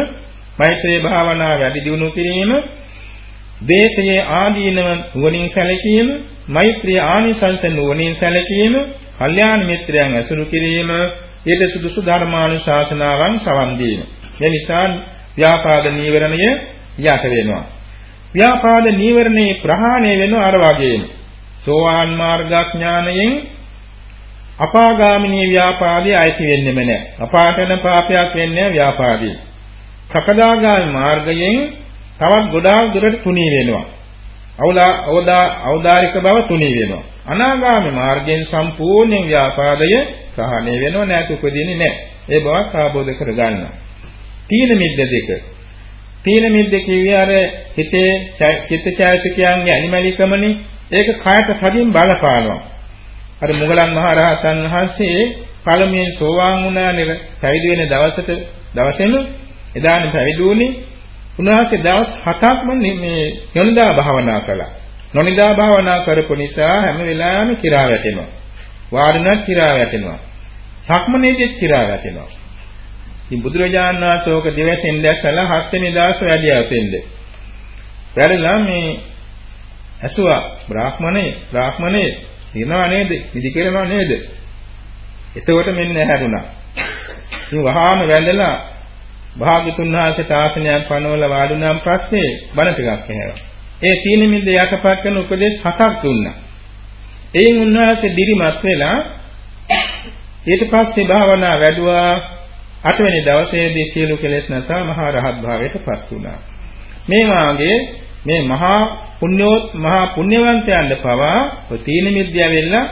මෛත්‍රී භාවනාව වැඩි දියුණු කිරීම දේශයේ ආදීනව නුවණින් සැලකීම, මෛත්‍රී ආනිසංස නුවණින් සැලකීම, කල්යාණ මිත්‍රයන් ඇසුරු කිරීම, ඊට සුදුසු ධර්මානුශාසනාවන් සවන් දීම. මේ නිසා ව්‍යාපාද නීවරණය යට වෙනවා. ව්‍යාපාද නීවරණේ ප්‍රහාණය වෙන අර වගේම සෝවාන් මාර්ගඥානයෙන් අපාගාමිනී ව්‍යාපාදේ අයිති වෙන්නෙම නැහැ. අපාතන පාපයක් වෙන්නේ ව්‍යාපාදී. සකදාගාමී මාර්ගයෙන් තවත් ගොඩාක් දුරට තුනී වෙනවා. අවලා අවදා අවදාරික බව තුනී වෙනවා. අනාගාමී මාර්ගයෙන් සම්පූර්ණ ව්‍යාපාදය ප්‍රහාණය වෙනව නැතු උපදින්නේ නැහැ. ඒ බවක් ආબોධ කරගන්නවා. තීන මිද්ද දෙක. තීන මිද්ද කිව්වේ අර හිතේ චිත්තචෛතසිකයන්ගේ අනිමලිකමනේ ඒක කායට සදින් බලපානවා. අර මුගලන් මහ රහතන් වහන්සේ පළමුවෙන් සෝවාන් වුණා නේද? පැවිදි වෙන දවසට දවසෙම එදානේ පැවිදි වුණේ. උන්වහන්සේ දවස් 7ක්ම මේ යොනිදා භාවනා කළා. නොනිදා භාවනා කරපු නිසා හැම වෙලාවෙම කිරා වැටෙනවා. වාඩිනත් කිරා වැටෙනවා. සක්මනේදෙත් කිරා වැටෙනවා. ඉතින් බුදුරජාණන් වහන්සේ ඕක දෙවැසෙන් දැක්කලා හත්වෙනි දවසේ වැඩියා උතෙන්ද. වැඩලා මේ ඇසුවා බ්‍රාහ්මණේ බ්‍රාහ්මණේ දිනව නේද? නිදි කරනව නේද? එතකොට මෙන්න හැරුණා. ඉතින් වහාම වැඳලා භාග්‍යතුන් වහන්සේ තාසනයක් පනවලා වාඩුණාන් පස්සේ බණ ටිකක් ඇහැවා. ඒ තීන මිද්ද යටපත් කරන උපදේශ හතක් දුන්නා. එයින් උන්වහන්සේ දිරිමත් වෙලා ඊට පස්සේ භාවනා වැඩුවා අටවෙනි දවසේදී සියලු කෙලෙස් නැසා මහා රහත් භාවයට පත් වුණා. මේ වාගේ මේ මහා පුණ්‍යෝත් මහා පුණ්‍යවන්තයන්ට පවා තීන මිද්‍යාව වෙලා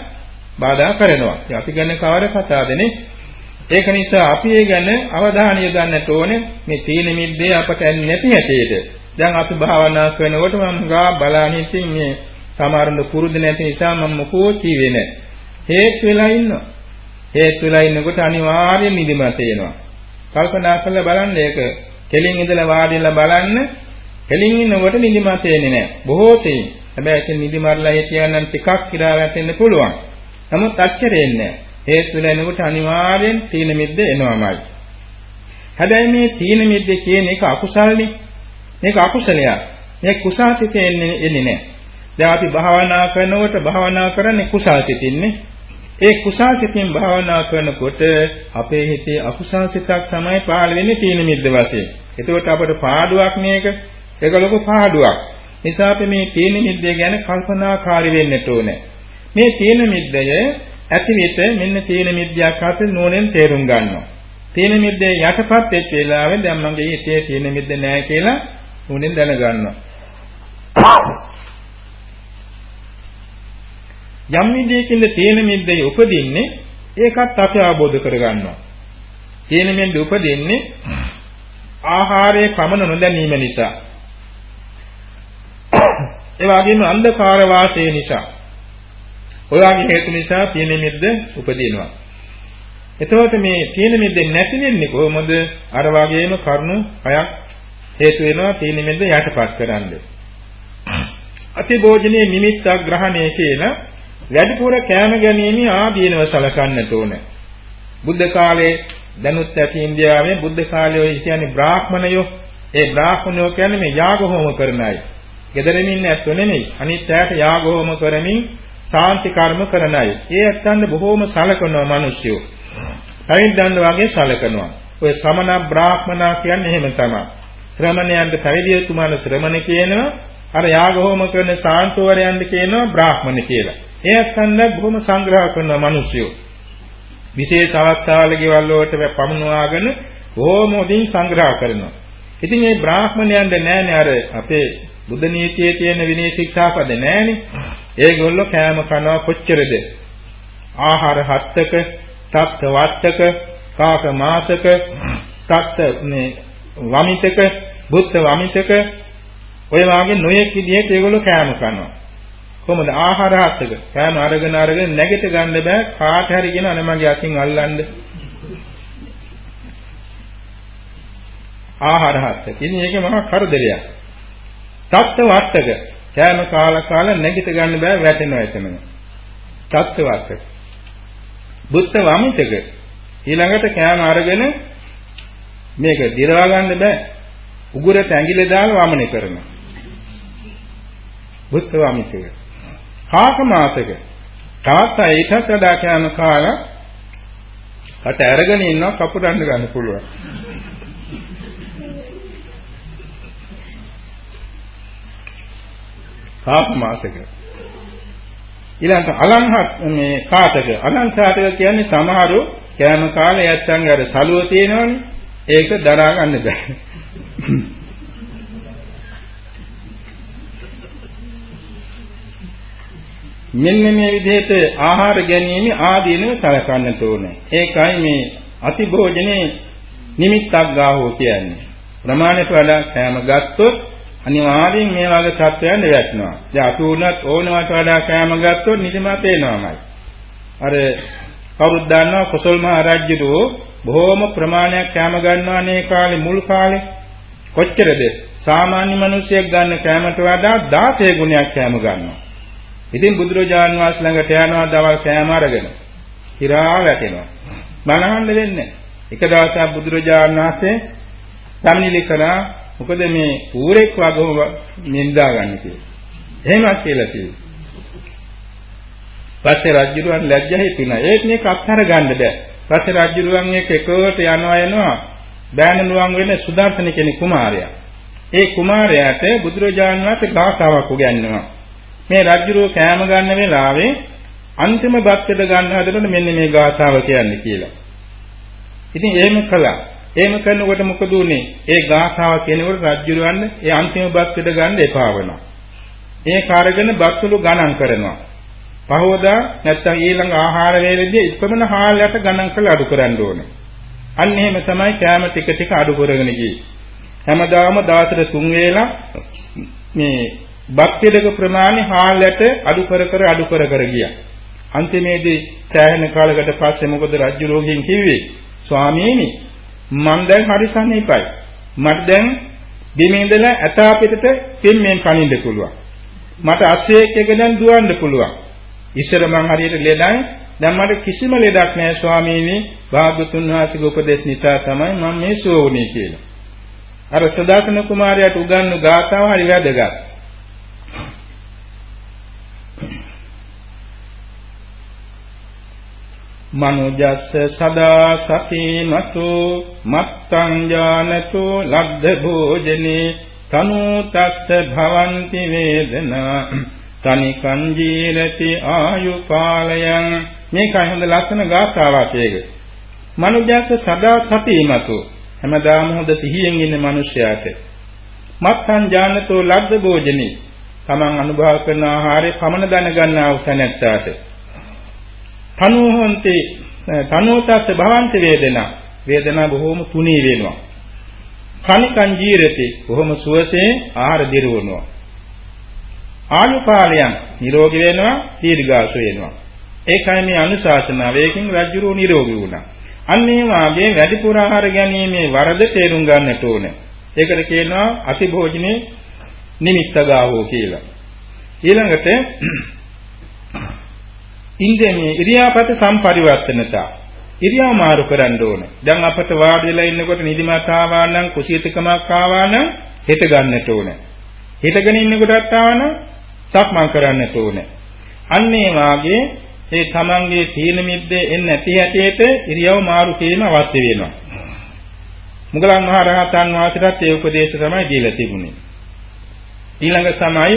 බාධා කරනවා. අපි ගැන කවර කතාවදනේ ඒක නිසා අපි ඒ ගැන අවධානය යොදන්නට ඕනේ මේ තීන මිද්දේ අපට නැති හැටියට. දැන් අපි භාවනා කරනකොට මම ගා බලන්නේ ඉතින් මේ සමහරුන්ට පුරුදු නැති නිසා මම මොකෝ කිව්වේ නැහැ. හේතු වෙලා ඉන්නවා. හේතු වෙලා ඉන්නකොට අනිවාර්යෙන් නිදිමත එනවා. කල්පනා කරලා බලන්න ඒක කෙලින් ඉඳලා වාඩිලා බලන්න කෙලින් ඉන්නකොට නිදිමත එන්නේ නැහැ. බොහෝ සෙයින්. හැබැයි ඒක නිදිමරලා හිටියනම් ටිකක් ඉරා වැටෙන්න පුළුවන්. නමුත් අච්චරෙන්නේ නැහැ. හේතු වෙලා එනකොට අනිවාර්යෙන් තීන මිද්ද එනවාමයි. හැබැයි මේ තීන මිද්ද කියන එක අකුසල්නේ. මේක අකුසලයක්. මේ කුසාසිතේ එන්නේ එන්නේ නැහැ. දැන් අපි භාවනා කරනකොට භාවනා කරන්නේ කුසාසිතින්නේ. ඒ කුසාසිතින් භාවනා කරනකොට අපේ හිතේ අකුසාසිතක් තමයි පහළ වෙන්නේ තීන මිද්ද වශයෙන්. එතකොට අපට පාඩුවක් මේක. ඒක ලොකු පාඩුවක්. නිසා අපි මේ තීන මිද්දය ගැන කල්පනාකාරී වෙන්නට ඕනේ. මේ තීන මිද්දය ඇති විට මෙන්න තීන මිද්‍යාවක් අතර නෝනෙන් තේරුම් ගන්නවා. තීන මිද්දේ යටපත් වෙච්ච වෙලාවෙ දැන් මගේ හිතේ තීන මිද්ද නැහැ කියලා නෝනෙන් දැනගන්නවා. යම් විදියකින්ද තීන මිද්දේ උපදින්නේ ඒකත් අපි අවබෝධ කරගන්නවා. තීන මිද්ද උපදින්නේ ආහාරයේ පමණ නොදැනීම නිසා. ඒ වගේම අන්ධකාර වාසය නිසා ඔය වගේ හේතු නිසා තීන මිද්ද උපදිනවා. එතකොට මේ තීන මිද්ද නැති වෙන්නේ කොහොමද? අර වගේම කරුණු හයක් හේතු වෙනවා තීන මිද්ද යටපත් කරන්න. අතිභෝජනයේ නිමිත්ත ග්‍රහණය කියලා වැඩිපුර කෑම ගැනීම ආදීනව සලකන්නට ඕන. බුද්ධ කාලේ දැනුත් ඇති ඉන්දියාවේ බුද්ධ කාලේ ඔය කියන්නේ බ්‍රාහ්මණයෝ ඒ බ්‍රාහ්මණයෝ කියන්නේ මේ යාග හෝම කරන අය. Gederin ඉන්න ඇත්තෝ නෙමෙයි. අනිත් ඇයට යාග හෝම කරමින් සාන්ති කර්ම කරන අය. ඒ ඇත්තන්ට බොහෝම සලකනවා මිනිස්සු. පැවිද්දන් වගේ සලකනවා. ඔය ශ්‍රමණ බ්‍රාහ්මනා කියන්නේ එහෙම තමයි. ශ්‍රමණයන්ට පැවිදිතුමාන ශ්‍රමණ කියනවා. අර යාග හෝම කරන සාන්තවරයන්ට කියනවා බ්‍රාහ්මණ කියලා. ඒ ඇත්තන්ට බොහොම සංග්‍රහ කරන මිනිස්සු. විශේෂ අවස්ථාවල ගෙවල් වලට පමුණවාගෙන බොහොම උදින් සංග්‍රහ කරනවා. ඉතින් මේ බ්‍රාහ්මණයන්ට නෑනේ අර අපේ බුද්ධ නීතියේ තියෙන විනය ශික්ෂාපද නෑනේ. ඒගොල්ලෝ කෑම කනවා කොච්චරද? ආහාර හත්තක, තත්ත වත්තක, කාක මාසක, තත්ත මේ වමිතක, බුද්ධ වමිතක ඔය වාගේ නොයෙක් විදිහට ඒගොල්ලෝ කෑම කනවා. කොහොමද ආහාර හත්තක? කෑම අරගෙන අරගෙන නැගිට ගන්න බෑ කාට හරි කියන අනමගේ අතින් අල්ලන්න. ආහාර හත්තක. ඉතින් ඒකේ මහා කරදරයක්. තත්ත වත්තක කෑම කාලා කාලා නැගිට ගන්න බෑ වැටෙනවා එතනම. තත්ත වත්තක. බුද්ධ වමිතක ඊළඟට කෑම අරගෙන මේක දිරවා ගන්න බෑ. උගුරට ඇඟිල්ල දාලා වමනේ කරනවා. බුද්ධ වමිතක. කාක මාසක තවත් ඒකත් වඩා කෑම කාලා කට අරගෙන ඉන්නවා කපුටන්න ගන්න පුළුවන්. කාප මාසක. ඊළඟට අලංහත් මේ කාටක අලංසාටක කියන්නේ සමහරු කෑම කාලේ යත්තන් අර සලුව තියෙනවනේ ඒක දරා ගන්න බෑ. මෙන්න මේ විදිහට ආහාර ගැනීම ආදීනව සලකන්නට ඕනේ. ඒකයි මේ අතිභෝජනේ නිමිත්තක් ගාහෝ කියන්නේ. ප්‍රමාණයට වඩා කෑම ගත්තොත් අනිවාර්යෙන් මේ වගේ තත්ත්වයන් වැටෙනවා. දැන් අපි උනත් ඕනවට වඩා කෑම ගත්තොත් නිදිමත එනවාමයි. අර කවුරුත් දන්නවා කොසල් මහ රජුගේ බොහෝම ප්‍රමාණයක් කෑම ගන්නවානේ කාලේ මුල් කාලේ කොච්චරද සාමාන්‍ය මිනිසෙක් ගන්න කෑමට වඩා 16 ගුණයක් කෑම ගන්නවා. ඉතින් බුදුරජාන් වහන්සේ ළඟට යනවා දවල් කෑම අරගෙන. හිරා වැටෙනවා. බණහන්න වෙන්නේ. එක දවසක් බුදුරජාන් වහන්සේ සම්නිලි කරා මොකද මේ ඌරෙක් වගේම නින්දා ගන්න කියලා. එහෙමත් කියලා කිව්වා. පස්සේ රජුරුවන් ලැජ්ජා හිතුණා. ඒත් මේක අත්හර ගන්න බෑ. පස්සේ රජුරුවන් එක එකට යනවා යනවා බෑනනුවන් වෙන සුදර්ශන කෙනෙක් කුමාරයා. ඒ කුමාරයාට බුදුරජාණන් වහන්සේ ගාථාවක් උගන්වනවා. මේ රජුරුව කෑම ගන්න වෙලාවේ අන්තිම බක්කඩ ගන්න හදනකොට මෙන්න මේ ගාථාව කියන්නේ කියලා. ඉතින් එහෙම කළා. එහෙම කරනකොට මොකද උනේ? ඒ ගාථාව කියනකොට රජුරුවන් ඒ අන්තිම බක්කඩ ගන්න එපා වෙනවා. ඒ කාර්යගෙන බක්සලු ගණන් කරනවා. පහවදා නැත්තම් ඊළඟ ආහාර වේලෙදී ඉක්මන හාලයට ගණන් කරලා අඩු කරන්න ඕනේ. අන්න එහෙම තමයි කෑම ටික ටික අඩු කරගෙන ගියේ. හැමදාම දවසට තුන් වේලා මේ බක්තියක ප්‍රමාණය හාලයට අඩු කර කර අඩු කර කර ගියා. අන්තිමේදී සෑහෙන කාලයකට පස්සේ මොකද රජු රෝගීන් කිව්වේ? ස්වාමීනි මං දැන් හරි සනීපයි. මට දැන් බිමේ ඉඳලා ඇතා පිටට පින්මෙන් පනින්න පුළුවන්. මට අස්සේක් එක දැන් දුවන්න පුළුවන්. ඉස්සර මං හරියට ලෙඩයි දැන් මට කිසිම ලෙඩක් නැහැ ස්වාමීනි භාගතුන් වහන්සේගේ උපදේශ නිසා තමයි මම මේ සෝවුනේ කියලා. අර සදාසන කුමාරයාට උගන්වු ගාථාව හරි වැදගත්. මනුජස්ස සදා සතිමතු මත්තං ඥානතු ලබ්ධ භෝජනේ. තනෝතස්ස භවಂತಿ වේදනා. තනිකං ජීරති ආයු කාලයන් මේකයි හොඳ ලස්සන ගාථාවක් ඒක. මනුජස්ස සදා සතිමතු හැමදාම හොඳ සිහියෙන් ඉන්න මිනිසයාට මත්තං ඥානතෝ ලබ්ධ භෝජනේ. තමන් අනුභව කරන ආහාරය පමණ දැනගන්නා වූ තැනැත්තාට තනෝහන්ති තනෝතස්ස භවන්ති වේදනා. වේදනා බොහෝම තුනී වෙනවා. කනිකං ජීරති බොහොම සුවසේ ආහාර දිරවනවා. ආයු කාලයන් නිරෝගී වෙනවා දීර්ඝාසු වෙනවා. ඒකයි මේ අනුශාසනාව ඒකෙන් රජුරෝ නිරෝගී වුණා. අන්න ඒ වාගේ වැඩිපුර ආහාර ගැනීමේ වරද තේරුම් ගන්නට ඕනේ. ඒකට කියනවා අතිභෝජනේ නිමිත්තගාවෝ කියලා. ඊළඟට ඉන්ද්‍රිය ඉරියාපත සම්පරිවර්තනතා ඉරියාව මාරු කරන්න ඕන. දැන් අපට වාඩි වෙලා ඉන්නකොට නිදිමත ආවා නම් කුසීතකමක් ආවා නම් හිත ගන්නට ඕන. හිතගෙන ඉන්නකොටත් ආවා නම් සක්මන් කරන්නට ඕන. අන්න ඒ වාගේ ඒ තමන්ගේ තීන මිද්දේ එන්නේ නැති හැටියට ඉරියව් මාරු කිරීම අවශ්‍ය වෙනවා. මුගලන් මහ රහතන් වහන්සේට ඒ උපදේශ තමයි දීලා තිබුණේ. ඊළඟ තමයි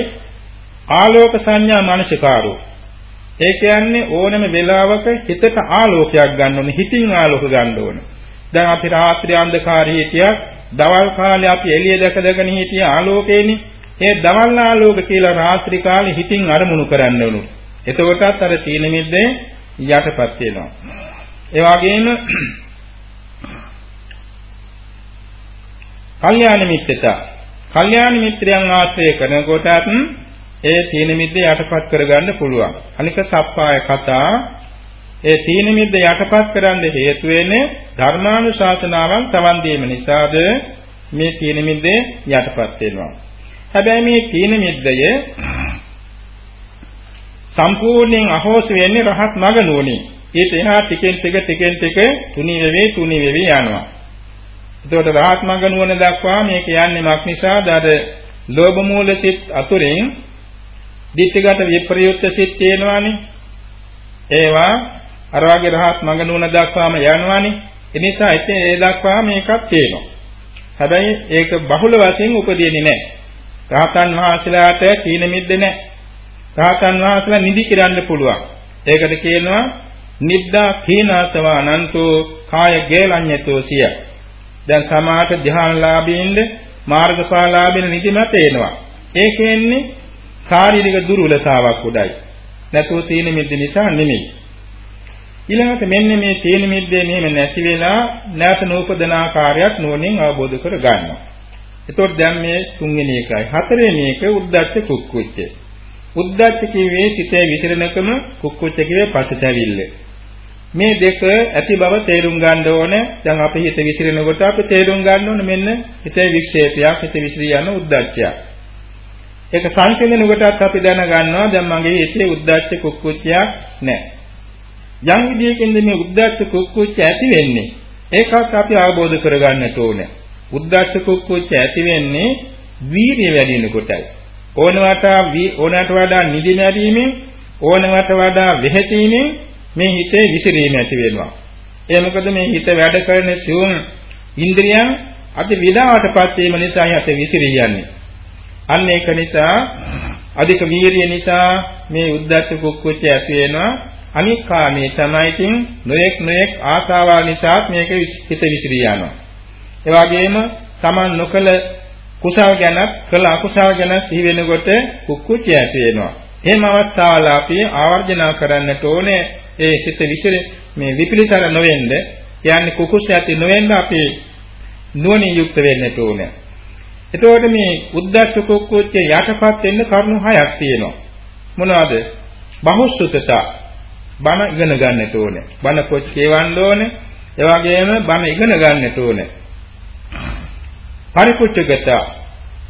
ආලෝක සංඥා මානසිකාරෝ ඒ කියන්නේ ඕනම වෙලාවක හිතට ආලෝකයක් ගන්න ඕනේ හිතින් ආලෝක ගන්න ඕනේ. දැන් අපි රාත්‍රී අන්ධකාරයේ හිටියක් දවල් කාලේ අපි එළිය දැක දැකගෙන හිටිය ආලෝකේනේ. ඒ දවල් ආලෝක කියලා රාත්‍රී කාලේ හිතින් අරමුණු කරන්න ඕනු. එතකොටත් අර තීන මිද්දේ යටපත් වෙනවා. ඒ වගේම කල්යාණ මිත්‍රතා. කල්යාණ මිත්‍රයන් ආශ්‍රය කරනකොටත් ඒ තීන මිද්ද යටපත් කරගන්න පුළුවන්. අනික සප්පාය කතා ඒ තීන මිද්ද යටපත් කරන්න හේතු වෙන්නේ ධර්මානුශාසනාවන් සවන් දීම නිසාද මේ තීන මිද්ද යටපත් වෙනවා. හැබැයි මේ තීන මිද්දය සම්පූර්ණයෙන් අහෝසි වෙන්නේ රහත් මග නුවණින්. ඊට එහා ටිකෙන් ටික ටිකෙන් ටික තුනි වෙවි තුනි වෙවි යනවා. එතකොට රහත් මග නුවණ දක්වා මේ කියන්නේ මක් නිසාද අර ලෝභ මූල සිත් අතුරින් ditthිගත විප්‍රයුක්ත සිත් තියෙනවානේ. ඒවා අර වගේ රහත් මඟ නුවණ දක්වාම යනවානේ. ඒ නිසා ඉතින් ඒ දක්වා මේකක් තියෙනවා. හැබැයි ඒක බහුල වශයෙන් උපදින්නේ නැහැ. රහතන් වහන්සේලාට තීන මිද්ද නැහැ. රහතන් වහන්සේලා නිදි කිරන්න පුළුවන්. ඒකට කියනවා නිද්දා කීනාසව අනන්තෝ කාය ගේලඤ්ඤතෝ සිය. දැන් සමාත ධ්‍යානලාභීන්ද මාර්ගඵලලාභීන් නිදිමත එනවා. ඒ කියන්නේ ශාරීරික දුර්වලතාවක් උඩයි. නැතුව තීන මිද්ද නිසා නෙමෙයි. ඊළඟට මෙන්න මේ තීන මිද්දේ මෙහෙම නැති වෙලා නැවත නූපදන ආකාරයක් නුවණින් අවබෝධ කර ගන්නවා. එතකොට දැන් මේ තුන්වෙනි එකයි හතරවෙනි එක උද්දච්ච කුක්කුච්ච. උද්දච්ච කිව්වේ සිතේ විසිරණකම කුක්කුච්ච කිව්වේ පසුතැවිල්ල. මේ දෙක ඇති බව තේරුම් ගන්න ඕනේ. දැන් අපි හිත විසිරෙනකොට අපි තේරුම් ගන්න ඕනේ මෙන්න හිතේ වික්ෂේපයක්, හිත විසිරී යන උද්දච්චයක්. ඒක සංකේතන කොටත් අපි දැනගන්නවා දැන් මගේ හිතේ උද්දච්ච කුක්කුච්චයක් නැහැ. යම් විදියකින්ද මේ උද්දච්ච කුක්කුච්ච ඇති වෙන්නේ ඒකත් අපි අවබෝධ කරගන්නට ඕනේ. උද්දච්ච කුක්කුච්ච ඇති වෙන්නේ වීර්ය වැඩි වෙනකොටයි. ඕනවට ඕනකට වඩා නිදි නැරීමෙන් ඕනකට වඩා වෙහෙසීමෙන් මේ හිතේ විසිරීම ඇති වෙනවා. ඒ මොකද මේ හිත වැඩ කරන සියුම් ඉන්ද්‍රියන් අද විලාවටපත් වීම නිසා හිත විසිරී යන්නේ. අන්න ඒක නිසා අධික වීරිය නිසා මේ උද්දච්ච කුක්කුච්ච ඇති වෙනවා. අනික් කාමයේ තමයි තින් නොයෙක් නොයෙක් ආසාවල් නිසා මේක හිත විසිරී යනවා. ඒ වගේම Taman නොකල කුසල් ගැන කළ අකුසල් ගැන සිහි වෙනකොට කුක්කුච්ච ඇති වෙනවා. එහෙම අවස්ථාවල අපි ආවර්ජනා කරන්නට ඕනේ ඒ සිත විසිර මේ විපිලිසර නොවෙන්න කියන්නේ කුකුස් ඇති නොවෙන්න අපි නුවණින් යුක්ත වෙන්නට ඕනේ. එතකොට මේ උද්දච්ච කුක්කුච්ච යටපත් වෙන්න කරුණු හයක් තියෙනවා. මොනවද? බහුසුතතා. බණ ඉගෙන ගන්නට ඕනේ. බණ පොත් කියවන්න ඕනේ. ඒ වගේම බණ ඉගෙන ගන්නට ඕනේ. පරිපුච්ඡගත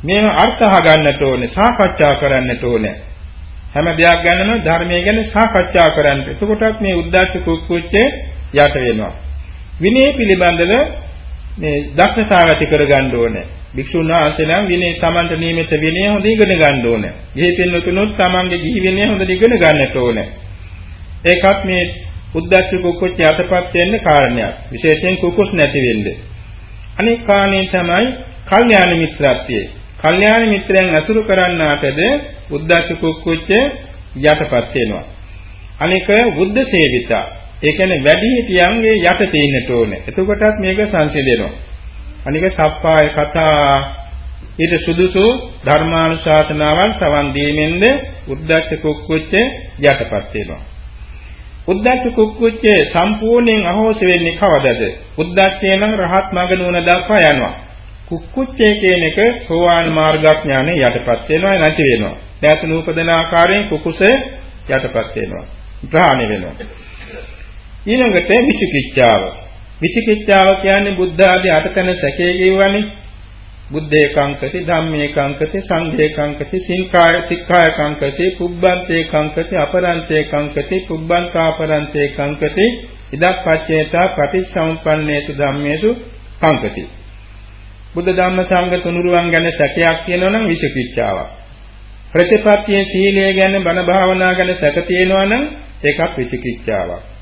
මේව අර්ථ අහගන්නට ඕනේ. සාකච්ඡා කරන්නට ඕනේ. හැම දෙයක් ගැනම ධර්මයේ ගැන සාකච්ඡා කරන්න. එතකොටත් මේ උද්දච්ච කුක්කුච්චේ යට වෙනවා. විනය පිළිබඳව මේ දක්ෂතාව ඇති කරගන්න ඕනේ. භික්ෂුන් වහන්සේලා විනය තමන්ට නියමිත විනය හොඳ ඉගෙන ගන්න ඕනේ. ගිහි පින්වතුනුත් තමන්ගේ ගිහි විනය හොඳට ඉගෙන ගන්නට ඕනේ. ඒකත් මේ උද්දච්ච කුක්කුච්ච යටපත් වෙන්න කාරණයක්. විශේෂයෙන් කුකුස් නැති වෙන්නේ. අනෙක් කාණේ තමයි කල්යාණ මිත්‍රත්වය. කල්යාණ මිත්‍රයන් අසුරු කරන්නාටද උද්දච්ච කුක්කුච්ච යටපත් වෙනවා. අනික බුද්ධ සේවිතා. ඒ කියන්නේ වැඩි හිටියන්ගේ යට තේින්නට ඕනේ. එතකොටත් මේක සංසිඳෙනවා. අනික සප්පාය කතා ඊට සුදුසු ධර්මානුශාසනාවන් සවන් දීමෙන්ද උද්දච්ච කුක්කුච්ච යටපත් වෙනවා. උද්දච්ච කුක්කුච්චේ සම්පූර්ණයෙන් අහෝසි වෙන්නේ කවදද? උද්දච්චේ නම් රහත් මඟ නුවණ දක්වා යනවා. කුක්කුච්චේ කියන එක සෝවාන් මාර්ගඥානෙ යටපත් වෙනවා නැති වෙනවා. දැස නූපදන ආකාරයෙන් කුකුස යටපත් වෙනවා. ප්‍රහාණය වෙනවා. ඊළඟට විචිකිච්ඡාව. විචිකිච්ඡාව කියන්නේ බුද්ධ ආදී අටතන සැකේ කියවනේ. බුද්ධේ කංකති ධම්මේ කංකති සංඝේ කංකති සින්කාය සික්ඛාය කංකති පුබ්බන්තේ කංකති අපරන්තේ කංකති පුබ්බන්තාපරන්තේ කංකති ඉදප්පච්චේතා ප්‍රතිසම්පන්නේසු ධම්මේසු කංකති බුද්ධ ධම්ම සංඝ තුනුරුවන් ගැන සැකයක් තියෙනවා නම් විචිකිච්ඡාවක් ප්‍රතිපත්තියේ සීලය ගැන බණ භාවනා ගැන සැක තියෙනවා නම් ඒකත් විචිකිච්ඡාවක්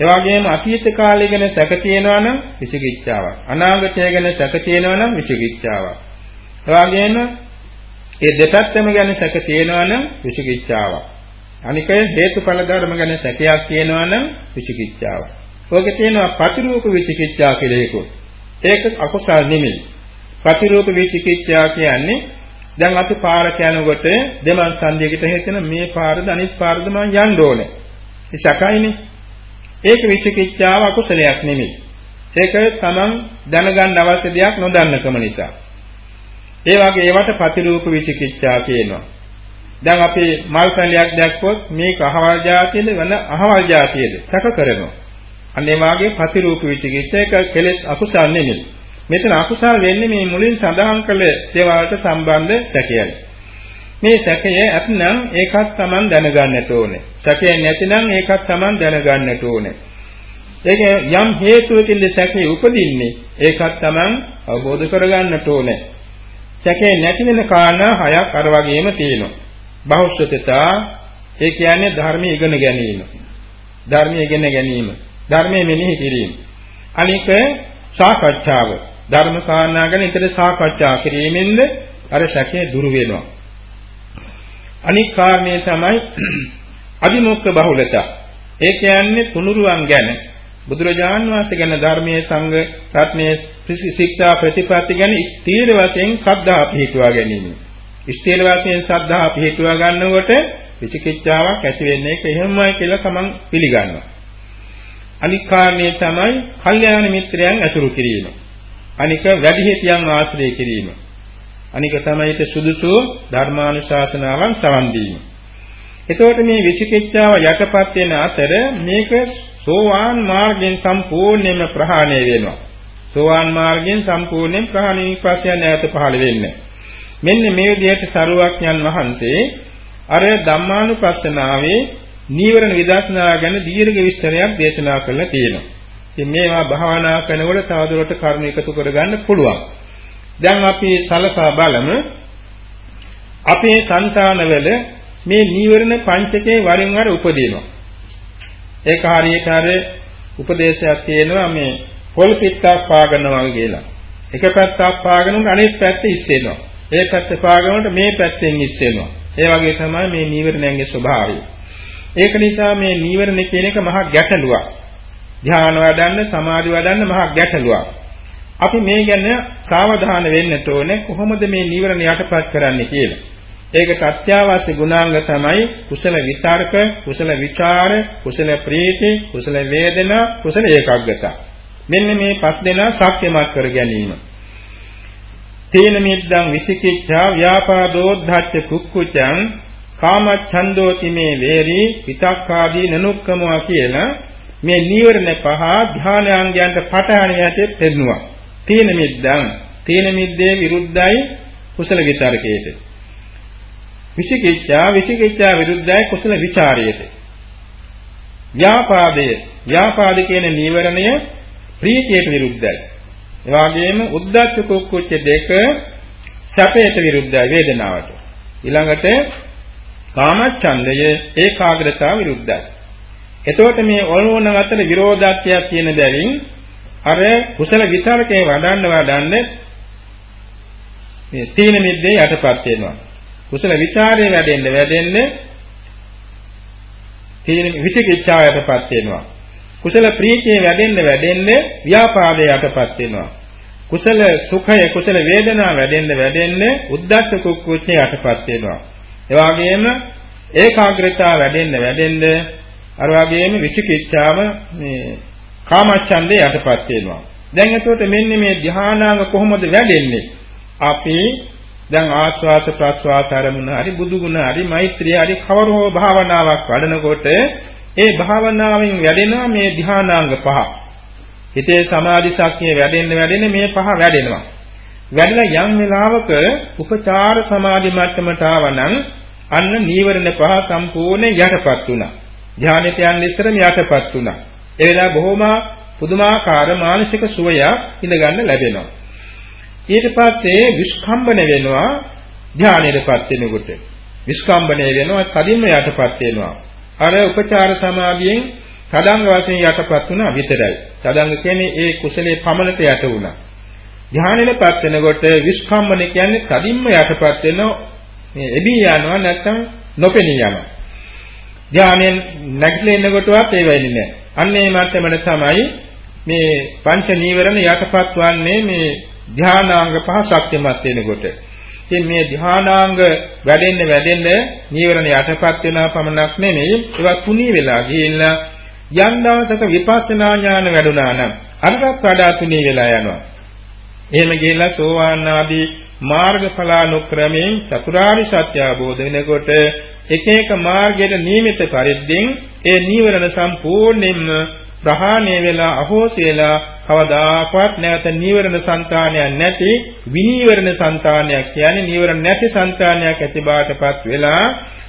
ඒ වගේම අතීත කාලය ගැන සැක තියෙනවා නම් විචිකිච්ඡාවක්. අනාගතය ගැන සැක තියෙනවා නම් විචිකිච්ඡාවක්. ඒ වගේම ඒ දෙපැත්තම ගැන සැක තියෙනවා නම් විචිකිච්ඡාවක්. අනික හේතුඵල ධර්ම ගැන සැකයක් තියෙනවා නම් විචිකිච්ඡාවක්. ඔයක තියෙනවා ප්‍රතිරූප විචිකිච්ඡා කියලා එකක්. ඒක අකුසල් නෙමෙයි. ප්‍රතිරූප විචිකිච්ඡා කියන්නේ දැන් අපි පාර යනකොට දෙමන් සංදියකට හිතෙන මේ පාරද අනිත් පාරද මම යන්න ඕනේ. ඒ සැකයිනේ. ඒක විචිකිච්ඡාව අකුසලයක් නෙමෙයි. ඒක තමන් දැනගන්න අවශ්‍ය දෙයක් නොදන්නකම නිසා. ඒ වගේ ඒවට ප්‍රතිරූප විචිකිච්ඡා කියනවා. දැන් අපි මල් පැලයක් දැක්කොත් මේක අහවල් જાතියද වෙන අහවල් જાතියද සැක කරනවා. අන්න ඒ වාගේ ප්‍රතිරූප විචිකිච්ඡා එක කෙලෙස් අකුසල් නෙමෙයි. මෙතන අකුසල් වෙන්නේ මේ මුලින් සඳහන් කළ දේවල්ට සම්බන්ධ සැකයයි. මේ සැකය ඇත්නම් ඒකත් Taman දැනගන්නට ඕනේ. සැකය නැතිනම් ඒකත් Taman දැනගන්නට ඕනේ. ඒක යම් හේතුවකින්ද සැකේ උපදින්නේ ඒකත් Taman අවබෝධ කරගන්නට ඕනේ. සැකේ නැති වෙන කාරණා හයක් අර වගේම තියෙනවා. බහුශ්‍රතතා ඒ කියන්නේ ධර්මයේ ඉගෙන ගැනීම. ධර්මයේ ඉගෙන ගැනීම. ධර්මයේ මෙනෙහි කිරීම. අනික සාකච්ඡාව. ධර්ම කාරණා ගැන ඊට සාකච්ඡා කිරීමෙන්ද අර සැකේ දුරු වෙනවා. අනික් කාරණේ තමයි [CLEARS THROAT] අදිමොක්ඛ බහුලතා. ඒ කියන්නේ තුනුරුවන් ගැන බුදුරජාන් වහන්සේ ගැන ධර්මයේ සංඝ රත්නයේ ශික්ෂා ප්‍රතිපatti ගැන ස්ථීර වශයෙන් ශ්‍රද්ධා පිහිටුවා ගැනීම. ස්ථීර වශයෙන් ශ්‍රද්ධා පිහිටුවා ගන්නකොට විචිකිච්ඡාවක් ඇති වෙන්නේ ඒක එහෙමයි කියලා තමන් පිළිගන්නවා. අනික් කාරණේ තමයි කල්යාණ මිත්‍රයන් ඇසුරු කිරීම. අනික වැඩිහිටියන් ආශ්‍රය කිරීම. අනික තමයි ඒක සුදුසු ධර්මානුශාසනාවන් සවන් දීම. එතකොට මේ විචිකිච්ඡාව යටපත් වෙන අතර මේක සෝවාන් මාර්ගයෙන් සම්පූර්ණයෙන්ම ප්‍රහාණය වෙනවා. සෝවාන් මාර්ගයෙන් සම්පූර්ණයෙන් ප්‍රහාණය විපස්සය නැවත පහළ වෙන්නේ. මෙන්න මේ විදිහට සරුවක්ඥන් වහන්සේ අර ධම්මානුපස්සනාවේ නීවරණ විදර්ශනා ගැන දීර්ඝ විස්තරයක් දේශනා කළා තියෙනවා. ඉතින් මේවා භාවනා කරනකොට තවදුරටත් කර්ම එකතු කරගන්න පුළුවන්. දැන් අපි සලකා බලමු අපේ సంతානවල මේ නීවරණ පංචකේ වරින් වර උපදිනවා. ඒක හරියට අර උපදේශයක් තියෙනවා මේ පොල් පිටක් පාගනවා කියලා. එක පැත්තක් පාගනකොට අනෙක් පැත්ත ඉස්සෙනවා. ඒ පැත්ත පාගනකොට මේ පැත්තෙන් ඉස්සෙනවා. ඒ වගේ තමයි මේ නීවරණයන්ගේ ස්වභාවය. ඒක නිසා මේ නීවරණ කියන එක මහා ගැටලුවක්. ධ්‍යාන වඩන්න, සමාධි වඩන්න මහා ගැටලුවක්. අපි මේ ගැන සාවධාන වෙන්න ඕනේ කොහොමද මේ නීවරණ යටපත් කරන්නේ කියලා. ඒකට අත්‍යවශ්‍ය ගුණාංග තමයි කුසල විතර්ක, කුසල විචාර, කුසල ප්‍රීති, කුසල වේදනා, කුසල ඒකාග්‍රතාව. මෙන්න මේ පස් දෙනා ශක්තිමත් කර ගැනීම. තේන මිද්දං විචිකිච්ඡා ව්‍යාපාදෝද්ධච්ච කුක්කුචං කාමච්ඡන්தோති මේ වේරි විතක්කාදී නනුක්කමවා කියලා මේ නීවරණ පහ ධානයන්ගයන්ට පටහණියට පෙන්නවා. තේන මිද්දං තේන මිද්දේ විරුද්ධයි කුසල විතර්කයට. විචිකිච්ඡා විචිකිච්ඡා විරුද්ධයි කුසල ਵਿਚාරයට. ව්‍යාපාදය ව්‍යාපාද කියන නීවරණය ප්‍රීතියට විරුද්ධයි. ඒ වගේම උද්දච්ච කුක්කුච්ච දෙක සැපයට විරුද්ධයි වේදනාවට. ඊළඟට කාමච්ඡන්දය ඒකාග්‍රතාව විරුද්ධයි. එතකොට මේ ඔලෝන අතර විරෝධාත්‍යයක් තියෙන බැවින් අර කුසල විතරකේ වඩන්න වඩන්න මේ තීන මිද්දේ යටපත් වෙනවා. කුසල ਵਿਚාරයේ වැඩෙන්න වැඩෙන්න තීන විචිකිච්ඡාවටපත් වෙනවා. කුසල ප්‍රීතියේ වැඩෙන්න වැඩෙන්න ව්‍යාපාදයටපත් වෙනවා. කුසල සුඛය කුසල වේදනා වැඩෙන්න වැඩෙන්න උද්දච්ච කුක්කුච්චයටපත් වෙනවා. ඒ වගේම ඒකාග්‍රතාව වැඩෙන්න වැඩෙන්න අර වගේම විචිකිච්ඡාව මේ කාමච්ඡන්දේ යටපත් වෙනවා. දැන් එතකොට මෙන්න මේ ධානාංග කොහොමද වැඩෙන්නේ? අපි දැන් ආස්වාස ප්‍රස්වාස ආරමුණ හරි බුදු ගුණ හරි මෛත්‍රිය හරි කවර හෝ භාවනාවක් වඩනකොට ඒ භාවනාවෙන් වැඩෙනවා මේ ධානාංග පහ. හිතේ සමාධි ශක්තිය වැඩෙන්න වැඩෙන්න මේ පහ වැඩෙනවා. වැඩිලා යම් වෙලාවක උපචාර සමාධි මට්ටමට ආවනම් අන්න නීවරණ පහ සම්පූර්ණ යටපත් වුණා. ධානයට යන්න ඉස්සරම යටපත් වුණා. ඒ වෙලාව බොහොම පුදුමාකාර මානසික සුවයක් ඉඳගන්න ලැබෙනවා. ඊට පස්සේ විස්කම්බන වෙනවා ධානයටපත් වෙනකොට. විස්කම්බනය වෙනවා කදින්ම යටපත් වෙනවා. අර උපචාර සමාධියෙන් තදංග වශයෙන් යටපත් වුණා විතරයි. තදංග කියන්නේ ඒ කුසලයේ පමණට යට වුණා. ධානයටපත් වෙනකොට විස්කම්බන කියන්නේ කදින්ම යටපත් වෙන මේ එබී යනවා නැත්නම් නොපෙනී යනවා. ධානයෙන් නැගිටලා ඉන්නකොටවත් ඒ වෙන්නේ නැහැ. අන්න ඒ මට්ටමට තමයි මේ පංච නීවරණ යටපත් වන්නේ මේ ධානාංග පහ ශක්තිමත් වෙනකොට. ඉතින් මේ ධානාංග වැඩෙන්න වැඩෙන්න නීවරණ යටපත් වෙනා පමණක් නෙමෙයි ඒවා තුනී වෙලා ගිහිල්ලා යම් දවසක විපස්සනා ඥාන වැඩුණා නම් අරකට වඩා තුනී වෙලා යනවා. එහෙම ගිහිල්ලා සෝවාන් ආදී මාර්ගඵලානුක්‍රමයෙන් චතුරාර්ය සත්‍ය අවබෝධ වෙනකොට එක එක මාර්ගයට නියමිත පරිද්දෙන් ඒ නීවරණ සම්පූර්ණයෙන්ම ප්‍රහාණය වෙලා අහෝසි වෙලා කවදාකවත් නැවත නීවරණ సంతානයක් නැති විනීවරණ సంతානයක් කියන්නේ නීවරණ නැති సంతානයක් ඇති බවටපත් වෙලා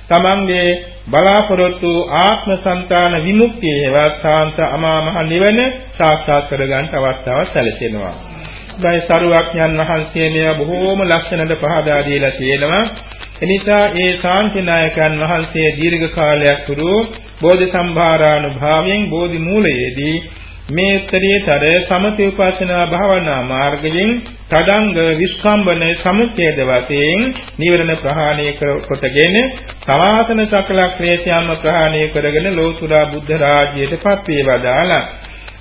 තමන්ගේ බලාපොරොත්තු ආත්ම సంతාන විමුක්තිය හෙවත් සාන්ත අමා මහ නිවන සාක්ෂාත් කරගන්න අවස්ථාව සැලසෙනවා. බයි සරුවක්ඥන් වහන්සේ මෙය බොහෝම ලක්ෂණද පහදා දීලා තියෙනවා. එනිසා ඒ ශාන්තිනායකයන් වහන්සේ දීර්ඝ කාලයක් තුරු බෝධි සම්භාරානුභාවයෙන් බෝධි මූලයේදී මේ උත්තරීතර සමථ විපස්සනා භාවනා මාර්ගයෙන් තදංග විස්කම්බන සමුච්ඡේද වශයෙන් නිවරණ ප්‍රහාණය කොටගෙන සවාසන සකල ක්ලේශයන්ම ප්‍රහාණය කරගෙන ලෝතුරා බුද්ධ රාජ්‍යයට පත් වේවදාලා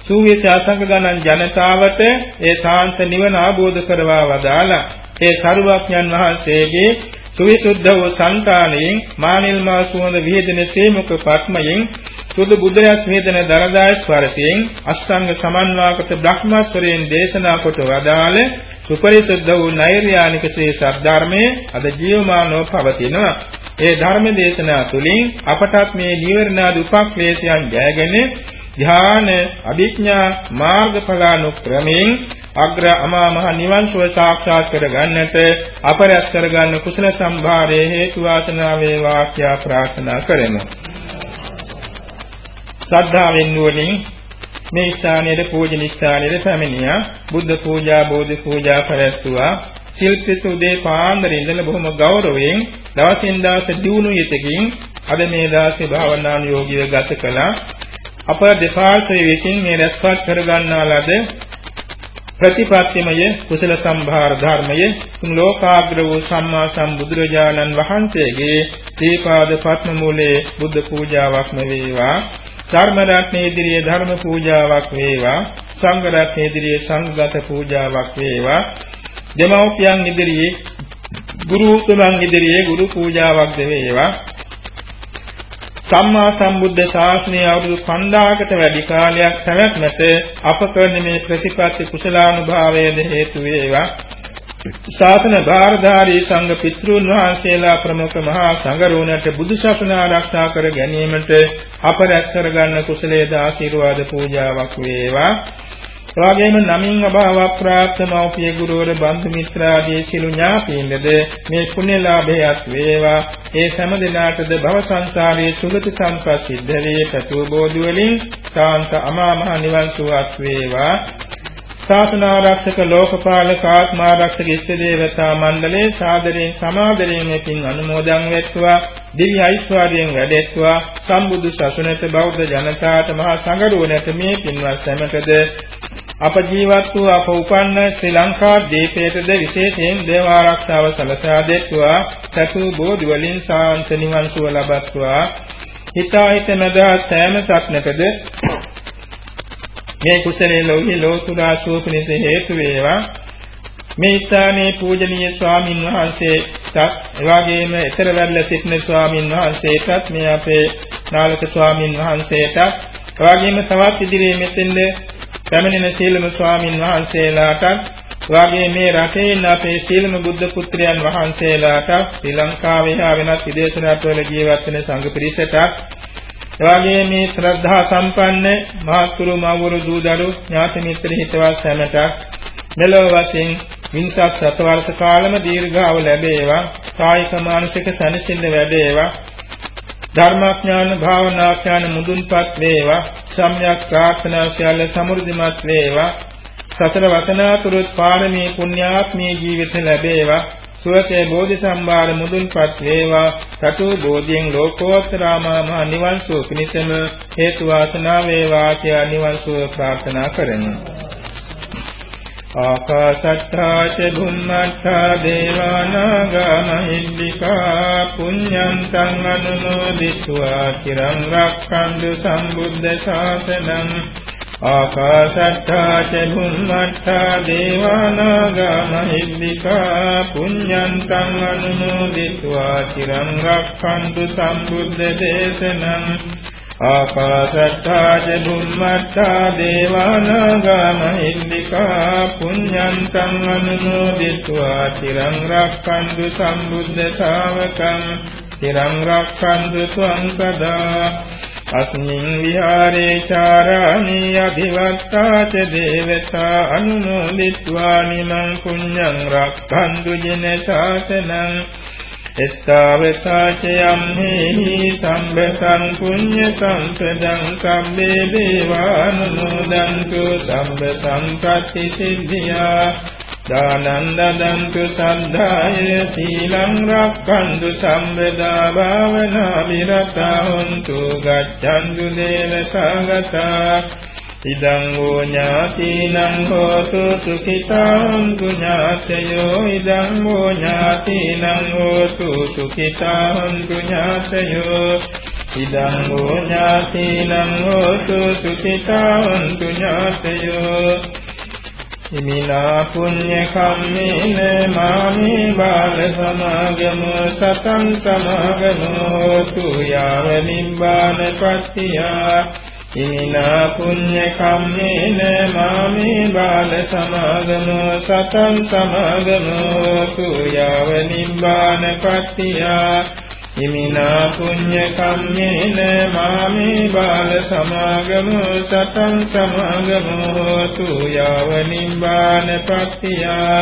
සූවිස අසංග ගණන් ජනතාවට ඒ සාන්ත නිවන ආબોධ කරවා වදාලා ඒ සරුවක්ඥන් වහන්සේගේ සුවිසුද්ධ වූ සංකාණයෙන් මානිල් මා සුවඳ විහෙදෙන සේමුක පත්මයෙන් සුදු බුද්ධයස් වේදන දරදාය ස්වරයෙන් අෂ්ටාංග සමන්වාගත බ්‍රහ්මස්වරයෙන් දේශනා කොට වදාළ සුපරිසුද්ධ වූ නෛර්යානික ශ්‍රී සද්ධර්මයේ අද ජීවමානව පවතිනවා. ඒ ධර්ම දේශනා තුළින් අපටත් මේ නිවර්ණාදී උපක්ලේශයන් ජයගෙන ධ්‍යාන අභිඥා මාර්ගඵලානුක්‍රමයෙන් අග්‍ර අමා මහ නිවන් සුව සාක්ෂාත් කර ගන්නට අපරස් කර ගන්න කුසල සම්භාරයේ හේතු වාසනා වේවා කියා ප්‍රාර්ථනා කරමු. ශ්‍රද්ධාවෙන් නුවණින් මේ ස්ථානයේ පූජන ස්ථානයේ පැමිණියා බුද්ධ පූජා බෝධි පූජා කරස්තුවා ශිල්පී උදේ පාන්දර ඉඳලා බොහොම ගෞරවයෙන් දවසින් දවස දියුණු යෙතකින් අද මේ දාසේ භාවනානුයෝගීව ගත කළා අප දෙපාර්ශ්වයේ විසින් මේ රැස්පත් කරගන්නා ලද ප්‍රතිපත්තිමය කුසල සම්භාර ධර්මය ලෝකාග්‍ර වූ සම්මා සම්බුදුරජාණන් වහන්සේගේ දීපාද පත්ම මූලයේ බුද්ධ පූජාවක්ම වේවා ධර්ම රත්නයේ ඉදිරියේ ධර්ම පූජාවක් වේවා. සංඝ රත්නයේ ඉදිරියේ සංඝගත පූජාවක් වේවා. දෙමව්පියන් ඉදිරියේ ගුරු උතුමන් ඉදිරියේ ගුරු පූජාවක් වේවා සම්මා සම්බුද්ධ ශාසනය අවුරුදු 5000කට වැඩි කාලයක් පැවැත්මට අප කරන මේ ප්‍රතිපත්ති කුසලානුභාවයද හේතු වේවා. ශාසන භාරධාරී සංඝ පිතෘන් වහන්සේලා ප්‍රමුඛ මහා සංඝරුවනට බුදු සසුන ආරක්ෂා කර ගැනීමට අප රැස් කරගන්න කුසලයේ ආශිර්වාද පූජාවක් වේවා. එවාගෙම නමින් අභාව ප්‍රාප්ත මෞපිය ගුරුවර බන්දු මිත්‍රාදී සිළු ඥාතීන්ද මේ පුණ්‍යලාභයත් වේවා. ඒ සෑම දිනාටද භව සංසාරයේ සුගති සම්පත් සිද්ධ වේ. සතු බෝධි වලින් සාන්ත අමා මහ නිවන් සුවත් වේවා. ශාසනාරක්ෂක ලෝකපාලක ආත්මාරක්ෂක ඉෂ්ට දේවතා මණ්ඩලයේ සාදරයෙන් සමාදරයෙන් මෙතින් අනුමෝදන් වෙත්වා. දිව්‍ය ඓශ්වර්යයෙන් වැඩෙත්වා. සම්බුදු සසුනට බෞද්ධ ජනතාවට මහා සංඝරුවනට මේ පින්වත් සැමටද අප ජීවත් වූ අප උපන්න ශ්‍රී ලංකා දීපයටද විශේෂයෙන් දේව ආරක්ෂාව සලසා දෙත්වා. සතු බෝධි වලින් සාන්ත නිවන් සුව ලබත්වා. හිතාහිත මදා සෑම සත්නකද මේ කුසලයේ ලෝහි ලෝතුරා සුවපිනිස හේතු වේවා. මේ ස්ථානයේ පූජනීය ස්වාමින් වහන්සේටත් එවාගෙම එතරවැල්ල සිටින ස්වාමින් වහන්සේටත් මේ අපේ නාලක ස්වාමින් වහන්සේටත් එවාගෙම තවත් ඉදිරියේ මෙතෙන්ද පැමිණෙන සීලම ස්වාමින් වහන්සේලාට වාගේ මේ රටේ ඉන්න අපේ සීලම බුද්ධ පුත්‍රයන් වහන්සේලාට ශ්‍රී ලංකාවේ හා වෙනත් විදේශ රටවල ජීවත් වෙන සංඝ පිරිසට එවාගේ මේ ශ්‍රද්ධා සම්පන්න මහත්තුරු මව්වරු දූ දරු ඥාති මිත්‍ර හිතවත් සැමට මෙලොව වශයෙන් වින්සත් සත වර්ෂ කාලම දීර්ඝාව ලැබේවා. කායික මානසික සැනසෙල්ල වැඩේවා. ධර්මාඥාන භාවනාඥාන මුදුන්පත් වේවා. සම්‍යක් ප්‍රාර්ථනා සියල්ල සමෘද්ධිමත් වේවා. සතර වතනාතුරුත් පාරමී පුණ්‍යාත්මී ජීවිත ලැබේවා. සුවසේ බෝධි සම්භාර මුදුන්පත් වේවා. සතු බෝධියෙන් ලෝකෝත්තරාමා මහ නිවන් සුව පිණිසම හේතු වාසනා වේවා කියා නිවන් සුව ප්‍රාර්ථනා කරමු. ආකාශට්ටා ච භුම්මට්ටා දේවානාගා මහිද්దికා පුඤ්ඤං තං අනුමෝදිත्वा চিරං රක්ඛන්තු සම්බුද්ධ ශාසනං ආකාශට්ටා ච භුම්මට්ටා දේවානාගා මහිද්దికා පුඤ්ඤං තං අනුමෝදිත्वा চিරං රක්ඛන්තු සම්බුද්ධ දේශනං ආකාශත්තා ච බුම්මත්තා දේවානාගා මහින්దికා පුඤ්ඤන්තං අනුමෝදිत्वा තිරං රක්ඛන්තු සම්බුද්ධ ශාවකං තිරං රක්ඛන්තු ස්වං සදා අස්මින් විහාරේ චාරාමි අභිවත්තා ච දේවතා අනුමෝදිत्वा මිමං පුඤ්ඤං රක්ඛන්තු ජින ශාසනං එත්තාවතාචයම් හේහි සම්බතං පුඤ්ඤ සම්පදං සම්මේ දේවානුමෝදන්තු සම්බ සම්පත්‍ති සිද්ධියා. දානං දදන්තු සද්ධාය සීලං රක්ඛන්තු සම්බදා භාවනා විරතා හොන්තු ගච්ඡන්තු දේවතාගතා. ඉදං වූ ඥාතිනං හෝතු සුඛිතාන්තු ඥාතයෝ ඉදං වූ ඥාතිනං හෝතු සුඛිතාන්තු ඥාතයෝ ඉදං වූ ඥාතිනං හෝතු සුඛිතාන්තු ඥාතයෝ ඉමිනා පුඤ්ඤ කම්මේන මාමේ බාල සමාගම සතං සමාගමෝ හෝතු යාව නිබ්බාන පත්තියා ඉමිනා පුඤ්ඤ කම්මේන මාමේ බාල සමාගමෝ සතං සමාගමෝ සුයාව නිබ්බාන පත්තියා ඉමිනා පුඤ්ඤ කම්මේන මාමේ බාල සමාගමෝ සතං සමාගමෝ සුයාව නිබ්බාන පත්තියා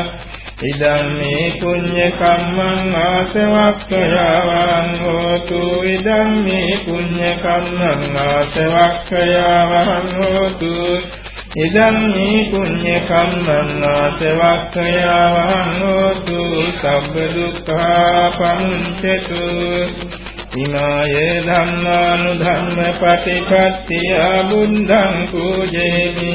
ඉදං මේ පුඤ්ඤ කම්මං ආසවක්ඛයාවං හෝතු. ඉදං මේ පුඤ්ඤ කම්මං ආසවක්ඛයාවං හෝතු. ඉදං මේ පුඤ්ඤ කම්මං ආසවක්ඛයාවං හෝතු. සබ්බ දුක්ඛා පමුච්ඡතු ඉමාය ධම්මානුධම්ම පටිපත්තිය බුද්ධං පූජේමි.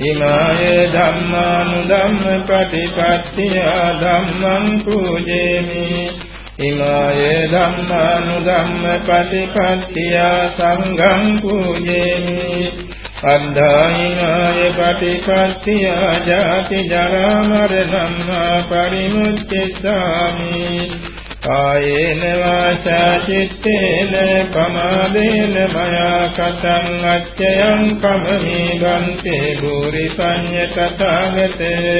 ඉමාය ධම්මානුධම්ම පටිපත්තිය ධම්මං පූජේමි. ඉමාය ධම්මානුධම්ම පටිපත්තිය සංඝං පූජේමි. අද්ධායිනාය පටිපත්තිය ජාති ජරා මරණං පරිමුච්ඡාමි කායේන වාචා චිත්තේන පමාදේන මයා කතං අච්චයං කමමි ගන්තේ භූරි පඤ්ඤ තථාගතේ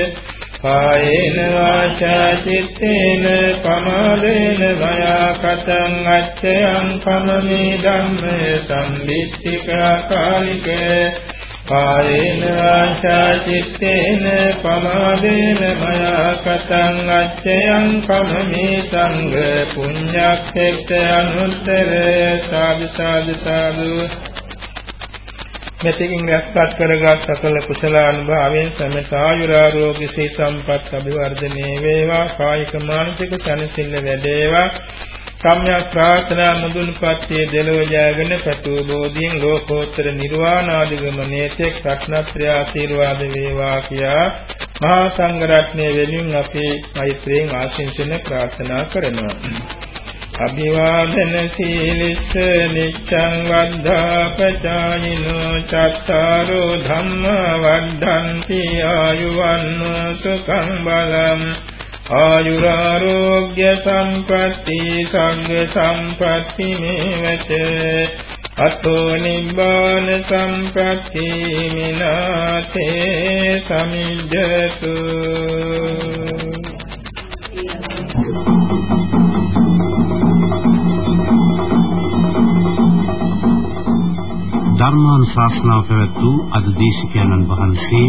කායේන වාචා චිත්තේන පමාදේන මයා කතං අච්චයං කමමි ධම්මේ සම්දිත්තිකා කාලිකේ කායේන වාචා චිත්තේන පමාදේන මයා කතං අච්චයං කමමේ සංඝ පුඤ්ඤක්ඛේත අනුත්තර සාදු සාදු සාදු. මෙතකින් රැස්පත් කරගත් සකල කුසල අනුභවයෙන් සමත ආයුරාරෝග්‍ය සේ සම්පත් අභිවර්ධනයේ වේවා. කායික මානසික සනසිල්ල වැඩේවා. සම්්‍යක් ප්‍රාර්ථනා මුදුන්පත්යේ දෙලොව ජයගෙන පැතු බෝධියෙන් ලෝකෝත්තර නිර්වාණ ආදිගමනයේ තෙක් රත්නත්‍රය ආශිර්වාද වේවා කියා මහා සංඝ රත්නයේ වෙනුවෙන් අපි මෛත්‍රියෙන් ආශිංසන ප්‍රාර්ථනා කරනවා. අභිවාදන සීලිස්ස නිච්ඡං වද්ධා පචායිනෝ චත්තාරෝ ධම්ම වද්ධන්ති ආයුවන්නෝ සුඛං බලං ආයුරාෝග්‍ය සම්පatti සංඝ සම්පatti මේවච අතෝ නිබ්බාන සම්පatti මිනාතේ සමිජ්ජතු ධර්මානුශාසනාව පැවැත් වූ අද දේශිකානන් වහන්සේ